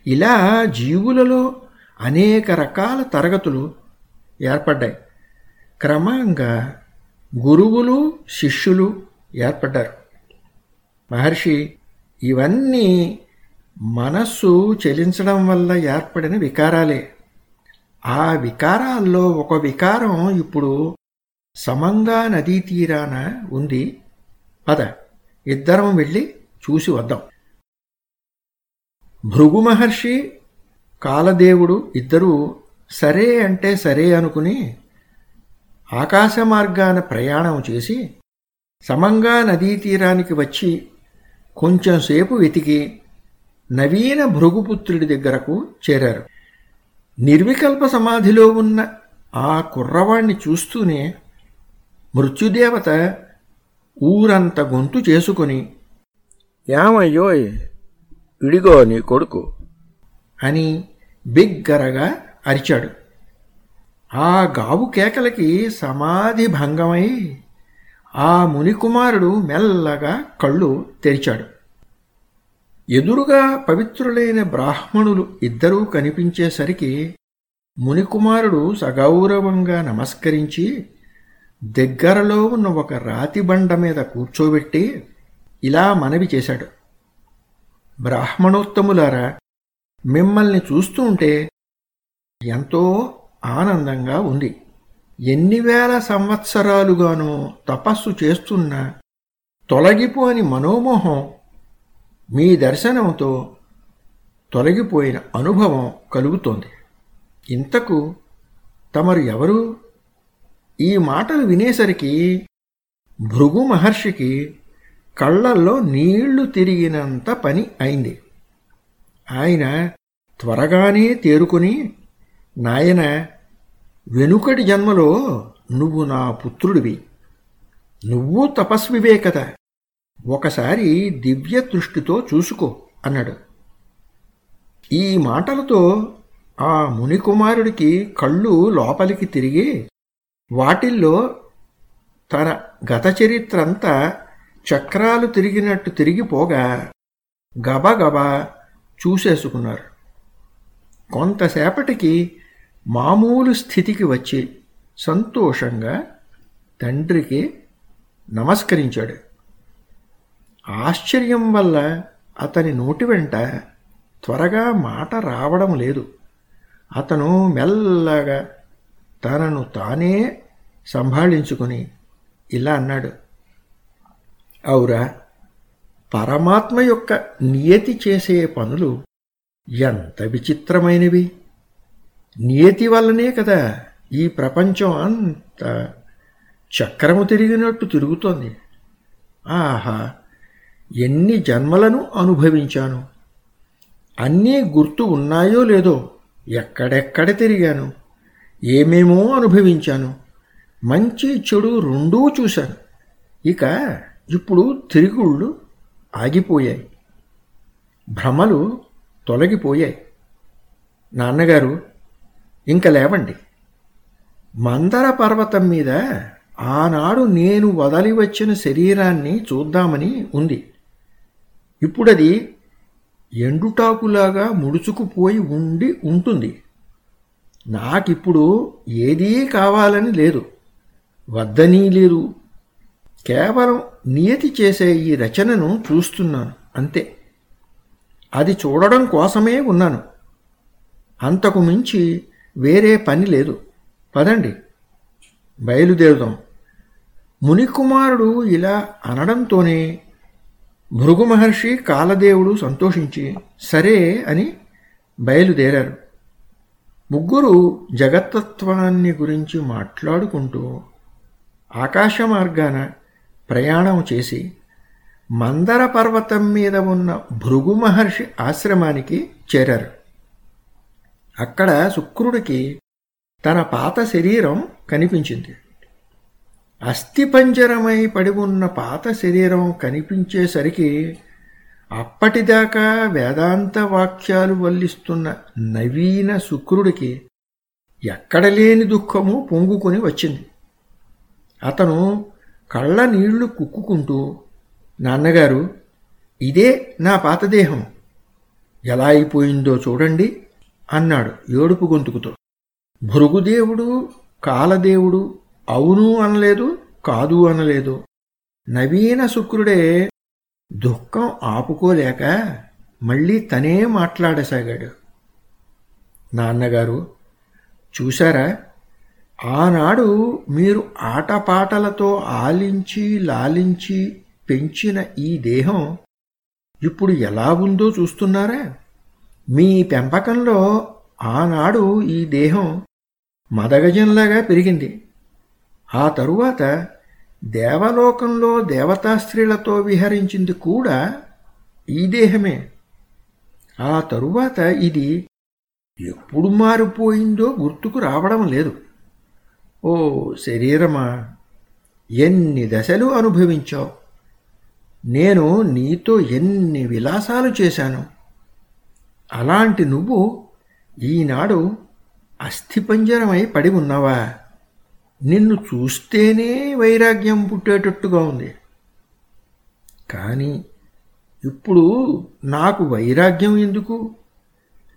ఇలా జీవులలో అనేక రకాల తరగతులు ఏర్పడ్డాయి. క్రమంగా గురువులు శిష్యులు ఏర్పడ్డారు. మహర్షి ఇవన్నీ మనస్సు చెలించడం వల్ల ఏర్పడిన వికారాలే. ఆ వికారాల్లో ఒక వికారం ఇప్పుడు సమంగా నదీ తీరాన ఉంది. పద ఇద్దరం వెళ్ళి చూసి వద్దాం. భృగు మహర్షి కాలదేవుడు ఇద్దరూ సరే అంటే సరే అనుకుని ఆకాశ మార్గాన ప్రయాణం చేసి సమంగా నదీ తీరానికి వచ్చి కొంచెంసేపు వెతికి నవీన భృగుపుత్రుడి దగ్గరకు చేరారు. నిర్వికల్ప సమాధిలో ఉన్న ఆ కుర్రవాణ్ణి చూస్తూనే మృత్యుదేవత ఊరంత గొంతు చేసుకుని ఏమయ్యోయ్? ఇడిగో నీ కొడుకు. అని బిగ్గరగా అరిచాడు. ఆ గావు కేకలకి సమాధి భంగమై ఆ మునికుమారుడు మెల్లగా కళ్ళు తెరిచాడు. ఎదురుగా పవిత్రులైన బ్రాహ్మణులు ఇద్దరూ కనిపించేసరికి మునికుమారుడు సగౌరవంగా నమస్కరించి దగ్గరలో ఉన్న ఒక రాతి బండ మీద కూర్చోబెట్టి ఇలా మనవి చేశాడు. బ్రాహ్మణోత్తములారా మిమ్మల్ని చూస్తూ ఉంటే ఎంతో ఆనందంగా ఉంది. ఎన్ని వేల సంవత్సరాలుగానో తపస్సు చేస్తున్నా తొలగిపోని మనోమోహం మీ దర్శనంతో తొలగిపోయిన అనుభవం కలుగుతోంది. ఇంతకు తమరు ఎవరు? ఈ మాటలు వినేసరికి భృగు మహర్షికి కళ్ళల్లో నీళ్ళు తిరిగినంత పని అయింది. ఆయన త్వరగానే తేరుకొని నాయన వెనుకటి జన్మలో నువ్వు నా పుత్రుడివి. నువ్వు తపస్వివే కదా. ఒకసారి దివ్య దృష్టితో చూసుకో అన్నాడు. ఈ మాటలతో ఆ మునికుమారుడికి కళ్ళు లోపలికి తిరిగి వాటిల్లో తన గత చరిత్రంతా చక్రాలు తిరిగినట్టు తిరిగిపోగా గబగబా చూసేసుకున్నారు. కొంతసేపటికి మామూలు స్థితికి వచ్చి సంతోషంగా తండ్రికి నమస్కరించాడు. ఆశ్చర్యం వల్ల అతని నోటి వెంట త్వరగా మాట రావడం లేదు. అతను మెల్లగా తనను తానే సంభాళించుకుని ఇలా అన్నాడు. అవురా పరమాత్మ యొక్క నియతి చేసే పనులు ఎంత విచిత్రమైనవి. నియతి వల్లనే కదా ఈ ప్రపంచం అంత చక్రము తిరిగినట్టు తిరుగుతోంది. ఆహా ఎన్ని జన్మలను అనుభవించాను? అన్నీ గుర్తు ఉన్నాయో లేదో ఎక్కడెక్కడ తిరిగాను? ఏమేమో అనుభవించాను? మంచి చెడు రెండూ చూశాను. ఇక ఇప్పుడు తిరుగుళ్ళు ఆగిపోయాయి. భ్రమలు తొలగిపోయాయి. నాన్నగారు ఇంక లేవండి. మందర పర్వతం మీద ఆనాడు నేను వదలి వచ్చిన శరీరాన్ని చూద్దామని ఉంది. ఇప్పుడది ఎండుటాకులాగా ముడుచుకుపోయి ఉండి ఉంటుంది. నాకిప్పుడు ఏదీ కావాలని లేదు. వద్దని లేదు కేవలం నియతి చేసే ఈ రచనను చూస్తున్నాను అంతే. అది చూడడం కోసమే ఉన్నాను. అంతకు మించి వేరే పని లేదు. పదండి. బయలుదేరుదాం. మునికుమారుడు ఇలా అనడంతోనే భృగు మహర్షి కాలదేవుడు సంతోషించి సరే అని బయలుదేరారు. ముగ్గురు జగత్తత్వాన్ని గురించి మాట్లాడుకుంటూ ఆకాశ మార్గాన ప్రయాణం చేసి మందర పర్వతం మీద ఉన్న భృగు మహర్షి ఆశ్రమానికి చేరారు. అక్కడ శుక్రుడికి తన పాత శరీరం కనిపించింది. అస్థిపంజరమై పడి ఉన్న పాత శరీరం కనిపించేసరికి అప్పటిదాకా వేదాంత వాక్యాలు వల్లిస్తున్న నవీన శుక్రుడికి ఎక్కడలేని దుఃఖము పొంగుకొని వచ్చింది. అతను కళ్ళ నీళ్ళు కుక్కుకుంటూ నాన్నగారు ఇదే నా పాతదేహం ఎలా అయిపోయిందో చూడండి అన్నాడు ఏడుపు గొంతుకుతో. భృగుదేవుడు కాలదేవుడు అవును అనలేదు కాదు అనలేదు. నవీన శుక్రుడే దుఃఖం ఆపుకోలేక మళ్ళీ తనే మాట్లాడసాగాడు. నాన్నగారు చూశారా? ఆనాడు మీరు ఆటపాటలతో ఆలించి లాలించి పెంచిన ఈ దేహం ఇప్పుడు ఎలా ఉందో చూస్తున్నారా? మీ పెంపకంలో ఆనాడు ఈ దేహం మదగజంలాగా పెరిగింది. ఆ తరువాత దేవలోకంలో దేవతా స్త్రీలతో విహరించింది కూడా ఈ దేహమే. ఆ తరువాత ఇది ఎప్పుడు మారిపోయిందో గుర్తుకు రావడం లేదు. ఓ శరీరమా ఎన్ని దశలు అనుభవించావు? నేను నీతో ఎన్ని విలాసాలు చేశాను? అలాంటి నువ్వు ఈనాడు అస్థిపంజరమై పడి ఉన్నావా? నిన్ను చూస్తేనే వైరాగ్యం పుట్టేటట్టుగా ఉంది. కానీ ఇప్పుడు నాకు వైరాగ్యం ఎందుకు?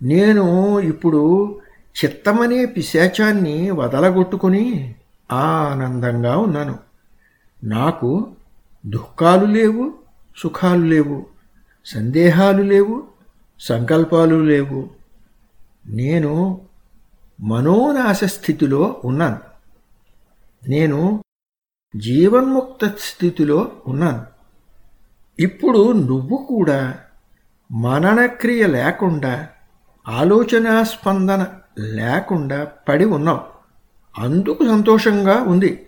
నేను ఇప్పుడు చిత్తమనే పిశాచాన్ని వదలగొట్టుకుని ఆనందంగా ఉన్నాను. నాకు దుఃఖాలు లేవు సుఖాలు లేవు సందేహాలు లేవు సంకల్పాలు లేవు. నేను మనోనాశ స్థితిలో ఉన్నాను. నేను జీవన్ముక్త స్థితిలో ఉన్నాను. ఇప్పుడు నువ్వు కూడా మననక్రియ లేకుండా ఆలోచనా స్పందన లేకుండా పడి ఉన్నావు. అందుకు సంతోషంగా ఉంది.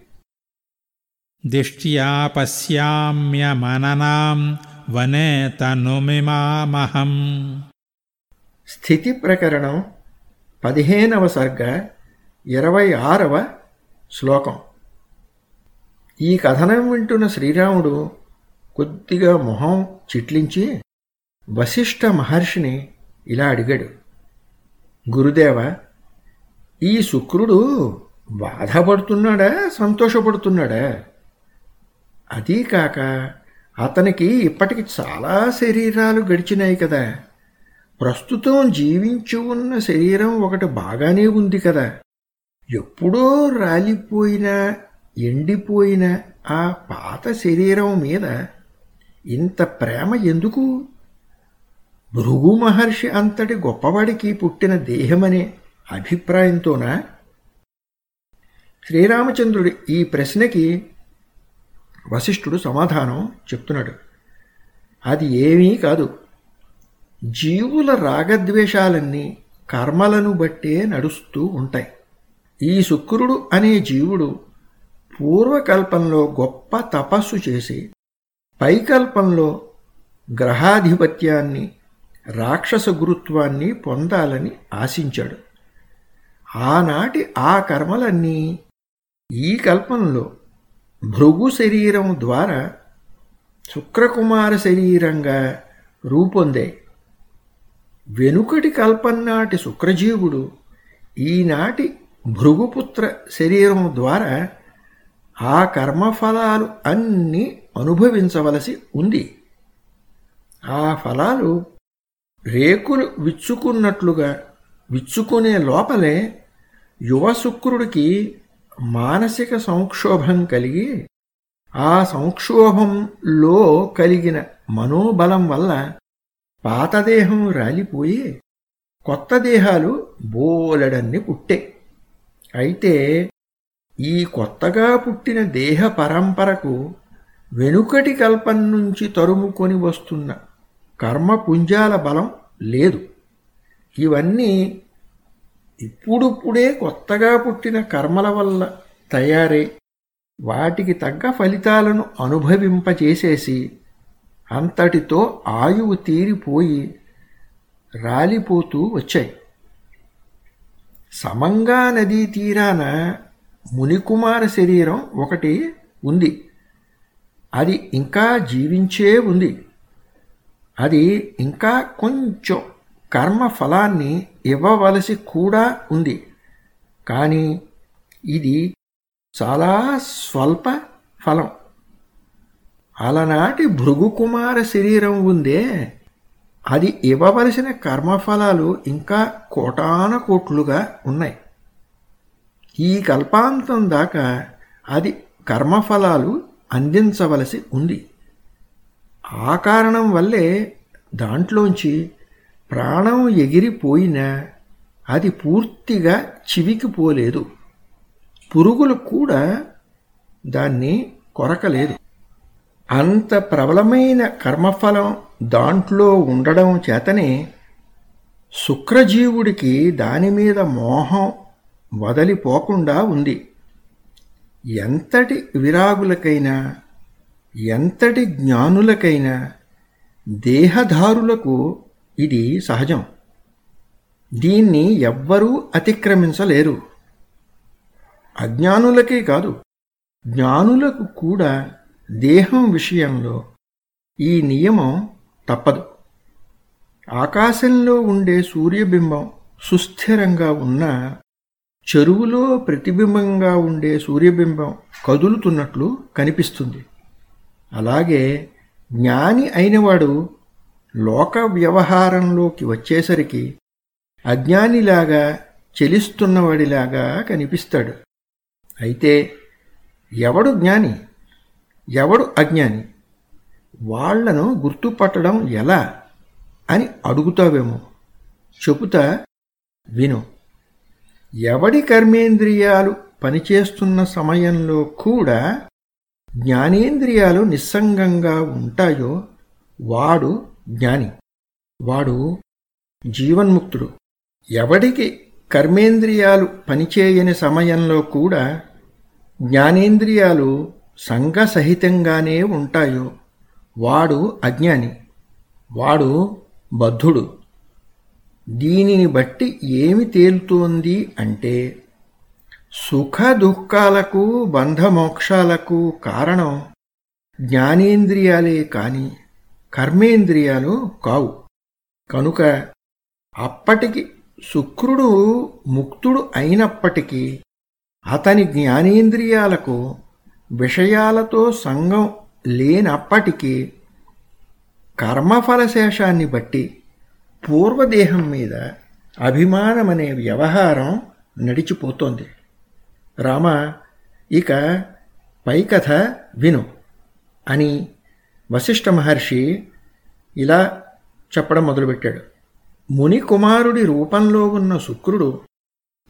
దిష్ట్యా పశ్యామ్యమననాం వనే తనుమిమామహం. స్థితి ప్రకరణం పదిహేనవ సర్గ ఇరవై ఆరవ శ్లోకం. ఈ కథనం వింటున్న శ్రీరాముడు కొద్దిగా మొహం చిట్లించి వశిష్ఠ మహర్షిని ఇలా అడిగాడు. గురుదేవ ఈ శుక్రుడు బాధపడుతున్నాడా సంతోషపడుతున్నాడా? అదీ కాక అతనికి ఇప్పటికి చాలా శరీరాలు గడిచినాయి కదా. ప్రస్తుతం జీవించి ఉన్న శరీరం ఒకటి బాగానే ఉంది కదా. ఎప్పుడో రాలిపోయిన ఎండిపోయిన ఆ పాత శరీరం మీద ఇంత ప్రేమ ఎందుకు? భృగు మహర్షి అంతటి గొప్పవాడికి పుట్టిన దేహమనే అభిప్రాయంతోనా? శ్రీరామచంద్రుడి ఈ ప్రశ్నకి వశిష్ఠుడు సమాధానం చెప్తున్నాడు. అది ఏమీ కాదు. జీవుల రాగద్వేషాలన్నీ కర్మలను బట్టే నడుస్తూ ఉంటాయి. ఈ శుక్రుడు అనే జీవుడు పూర్వకల్పంలో గొప్ప తపస్సు చేసి పైకల్పంలో గ్రహాధిపత్యాన్ని రాక్షస గురుత్వాన్ని పొందాలని ఆశించాడు. ఆనాటి ఆ కర్మలన్నీ ఈ కల్పంలో భృగు శరీరం ద్వారా శుక్రకుమార శరీరంగా రూపొందాయి. వెనుకటి కల్పన్నాటి శుక్రజీవుడు ఈనాటి భృగుపుత్ర శరీరం ద్వారా ఆ కర్మఫలాలు అన్నీ అనుభవించవలసి ఉంది. ఆ ఫలాలు రేకులు విచ్చుకున్నట్లుగా విచ్చుకునే లోపలే యువ శుక్రుడికి మానసిక సంక్షోభం కలిగి ఆ సంక్షోభంలో కలిగిన మనోబలం వల్ల పాతదేహం రాలిపోయి కొత్త దేహాలు బోలెడన్ని పుట్టే. అయితే ఈ కొత్తగా పుట్టిన దేహ పరంపరకు వెనుకటి కల్పం నుంచి తరుముకొని వస్తున్న కర్మ పుంజాల బలం లేదు. ఇవన్నీ ఇప్పుడిప్పుడే కొత్తగా పుట్టిన కర్మల వల్ల తయారై వాటికి తగ్గ ఫలితాలను అనుభవింపచేసేసి అంతటితో ఆయువు తీరిపోయి రాలిపోతూ వచ్చాయి. సమంగా నదీ తీరాన మునికుమార శరీరం ఒకటి ఉంది. అది ఇంకా జీవించే ఉంది. అది ఇంకా కొంచెం కర్మ ఫలాన్ని ఇవ్వవలసి కూడా ఉంది. కానీ ఇది చాలా స్వల్ప ఫలం. అలనాటి భృగుకుమార శరీరం ఉందే. అది ఇవ్వవలసిన కర్మఫలాలు ఇంకా కోటాన కోట్లుగా ఉన్నాయి. ఈ కల్పాంతం దాకా అది కర్మఫలాలు అందించవలసి ఉంది. ఆ కారణం వల్లే దాంట్లోంచి ప్రాణం ఎగిరిపోయినా అది పూర్తిగా చివికిపోలేదు పురుగులు కూడా దాన్ని కొరకలేదు. అంత ప్రబలమైన కర్మఫలం దాంట్లో ఉండడం చేతనే శుక్రజీవుడికి దానిమీద మోహం వదలిపోకుండా ఉంది. ఎంతటి విరాగులకైనా ఎంతటి జ్ఞానులకైనా దేహధారులకు ఇది సహజం. దీన్ని ఎవ్వరూ అతిక్రమించలేరు. అజ్ఞానులకే కాదు జ్ఞానులకు కూడా దేహం విషయంలో ఈ నియమం తప్పదు. ఆకాశంలో ఉండే సూర్యబింబం సుస్థిరంగా ఉన్న చెరువులో ప్రతిబింబంగా ఉండే సూర్యబింబం కదులుతున్నట్లు కనిపిస్తుంది. అలాగే జ్ఞాని అయినవాడు లోక వ్యవహారంలోకి వచ్చేసరికి అజ్ఞానిలాగా చెలిస్తున్నవాడిలాగా కనిపిస్తాడు. అయితే ఎవడు జ్ఞాని? ఎవడు అజ్ఞాని? వాళ్ళను గుర్తుపట్టడం ఎలా అని అడుగుతావేమో చెబుతా విను. ఎవడి కర్మేంద్రియాలు పనిచేస్తున్న సమయంలో కూడా జ్ఞానేంద్రియాలు నిస్సంగంగా ఉంటాయో వాడు జ్ఞాని. వాడు జీవన్ముక్తుడు. ఎవడికి కర్మేంద్రియాలు పనిచేయని సమయంలో కూడా జ్ఞానేంద్రియాలు సంగసహితంగానే ఉంటాయో వాడు అజ్ఞాని. వాడు బద్ధుడు. దీనిని బట్టి ఏమి తేలుతోంది అంటే సుఖ దుఃఖాలకు బంధమోక్షాలకు కారణం జ్ఞానేంద్రియాలే కాని కర్మేంద్రియాలు కావు. కనుక అప్పటికి శుక్రుడు ముక్తుడు అయినప్పటికీ అతని జ్ఞానేంద్రియాలకు విషయాలతో సంగం లేనప్పటికీ కర్మఫలశేషాన్ని బట్టి పూర్వదేహం మీద అభిమానమనే వ్యవహారం నడిచిపోతోంది. రామ ఇక పై కథ విను అని వశిష్ఠ మహర్షి ఇలా చెప్పడం మొదలుపెట్టాడు. ముని కుమారుడి రూపంలో ఉన్న శుక్రుడు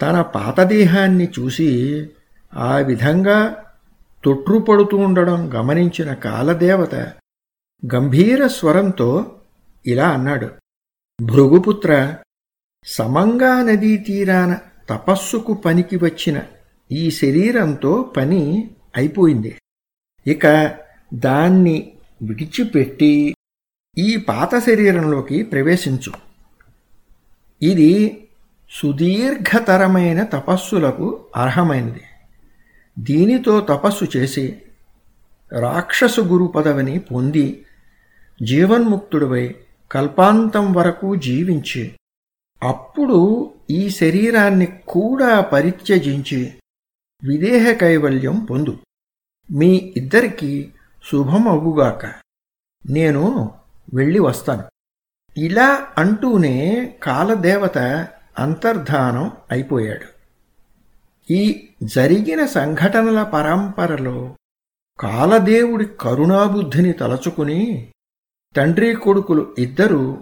తన పాతదేహాన్ని చూసి ఆ విధంగా తొట్రుపడుతూ ఉండడం గమనించిన కాలదేవత గంభీర స్వరంతో ఇలా అన్నాడు. భృగుపుత్ర సమంగా నదీ తీరాన తపస్సుకు పనికి వచ్చిన ఈ శరీరంతో పని అయిపోయింది. ఇక దాన్ని విడిచిపెట్టి ఈ పాత శరీరంలోకి ప్రవేశించు. ఇది సుదీర్ఘతరమైన తపస్సులకు అర్హమైనది. దీనితో తపస్సు చేసి రాక్షసు గురు పదవిని పొంది జీవన్ముక్తుడివై కల్పాంతం వరకు జీవించి. అప్పుడు ఈ శరీరాన్ని కూడా పరిత్యజించి విదేహ కైవల్యం పొందు. మీ ఇద్దరికీ శుభమవుగాక నేను వెళ్ళి వస్తాను. ఇలా అంటూనే కాలదేవత అంతర్ధానం అయిపోయాడు. ఈ జరిగిన సంఘటనల పరంపరలో కాలదేవుడి కరుణాబుద్ధిని తలచుకుని తండ్రి కొడుకులు ఇద్దరూ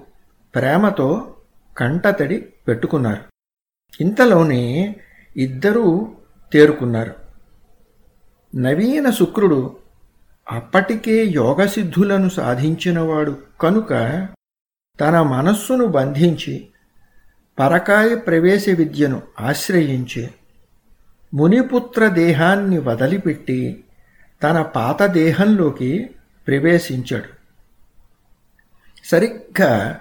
ప్రేమతో కంటతడి పెట్టుకున్నారు. ఇంతలోనే ఇద్దరూ తేరుకున్నారు. నవీన శుక్రుడు అప్పటికే యోగసిద్ధులను సాధించినవాడు. కనుక తన మనస్సును బంధించి పరకాయ ప్రవేశ విద్యను ఆశ్రయించి మునిపుత్ర దేహాన్ని వదిలిపెట్టి తన పాత దేహంలోకి ప్రవేశించాడు. సరిగ్గా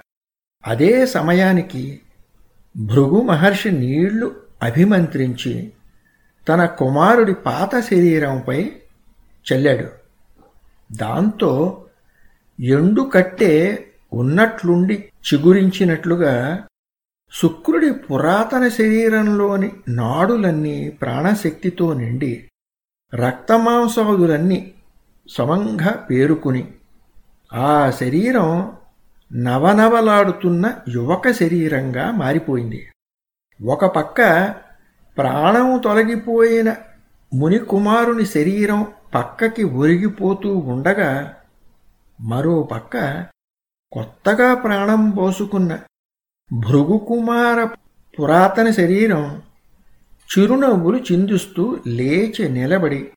అదే సమయానికి భృగు మహర్షి నీళ్ళు అభిమంత్రించి తన కుమారుడి పాత శరీరంపై చల్లాడు. దాంతో ఎండు కట్టే ఉన్నట్లుండి చిగురించినట్లుగా శుక్రుడి పురాతన శరీరంలోని నాడులన్నీ ప్రాణశక్తితో నిండి రక్తమాంసాదులన్నీ సమంగా పేరుకుని ఆ శరీరం నవనవలాడుతున్న యువక శరీరంగా మారిపోయింది. ఒక పక్క ప్రాణం తొలగిపోయిన మునికుమారుని శరీరం పక్కకి ఒరిగిపోతూ ఉండగా మరో పక్క కొత్తగా ప్రాణం పోసుకున్న భృగుకుమార పురాతన శరీరం చిరునవ్వులు చిందిస్తూ లేచి నిలబడి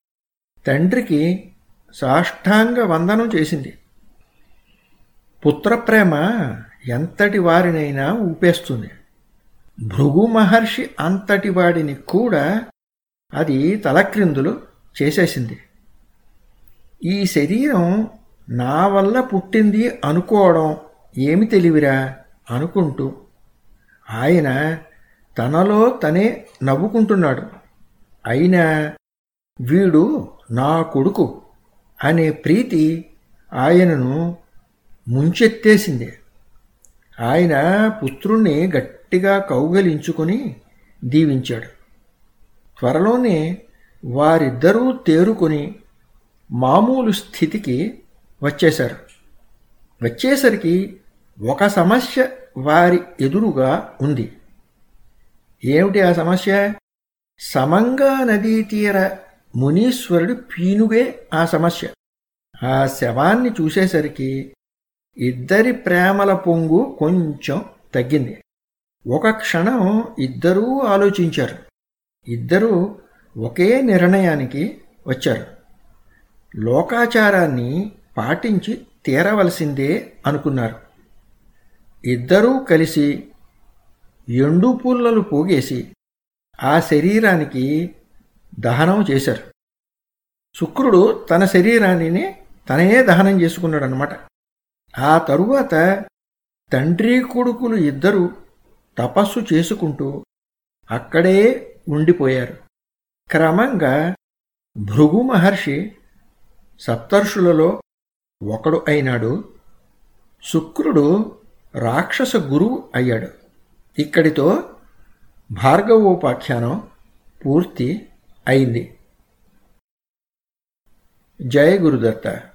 తండ్రికి సాష్టాంగ వందనం చేసింది. పుత్రప్రేమ ఎంతటి వారినైనా ఊపేస్తుంది. భృగు మహర్షి అంతటి వాడిని కూడా అది తలక్రిందులు చేసేసింది. ఈ శరీరం నా వల్ల పుట్టింది అనుకోవడం ఏమి తెలివిరా? అనుకుంటూ ఆయన తనలో తనే నవ్వుకుంటున్నాడు. అయినా వీడు నా కొడుకు అనే ప్రీతి ఆయనను ముంచెత్తేసింది. ఆయన పుత్రుణ్ణి గట్టిగా కౌగలించుకొని దీవించాడు. త్వరలోనే వారిద్దరూ తేరుకొని మామూలు స్థితికి వచ్చేశారు. వచ్చేసరికి ఒక సమస్య వారి ఎదురుగా ఉంది. ఏమిటి ఆ సమస్య? సమంగా నదీ తీర మునీశ్వరుడు పీనుగే ఆ సమస్య. ఆ శవాన్ని చూసేసరికి ఇద్దరి ప్రేమల పొంగు కొంచెం తగ్గింది. ఒక క్షణం ఇద్దరూ ఆలోచించారు. ఇద్దరూ ఒకే నిర్ణయానికి వచ్చారు. లోకాచారాన్ని పాటించి తీరవలసిందే అనుకున్నారు. ఇద్దరూ కలిసి ఎండు పుల్లలు పోగేసి ఆ శరీరానికి దహనం చేశారు. శుక్రుడు తన శరీరాన్ని తనయే దహనం చేసుకున్నాడనమాట ఆ తరువాత తండ్రి కొడుకులు ఇద్దరూ తపస్సు చేసుకుంటూ అక్కడే ఉండిపోయారు. క్రమంగా భృగు మహర్షి సప్తర్షులలో ఒకడు అయినాడు. శుక్రుడు రాక్షస గురువు అయ్యాడు. ఇక్కడితో భార్గవోపాఖ్యానం పూర్తి అయింది. జయ గురుదత్త.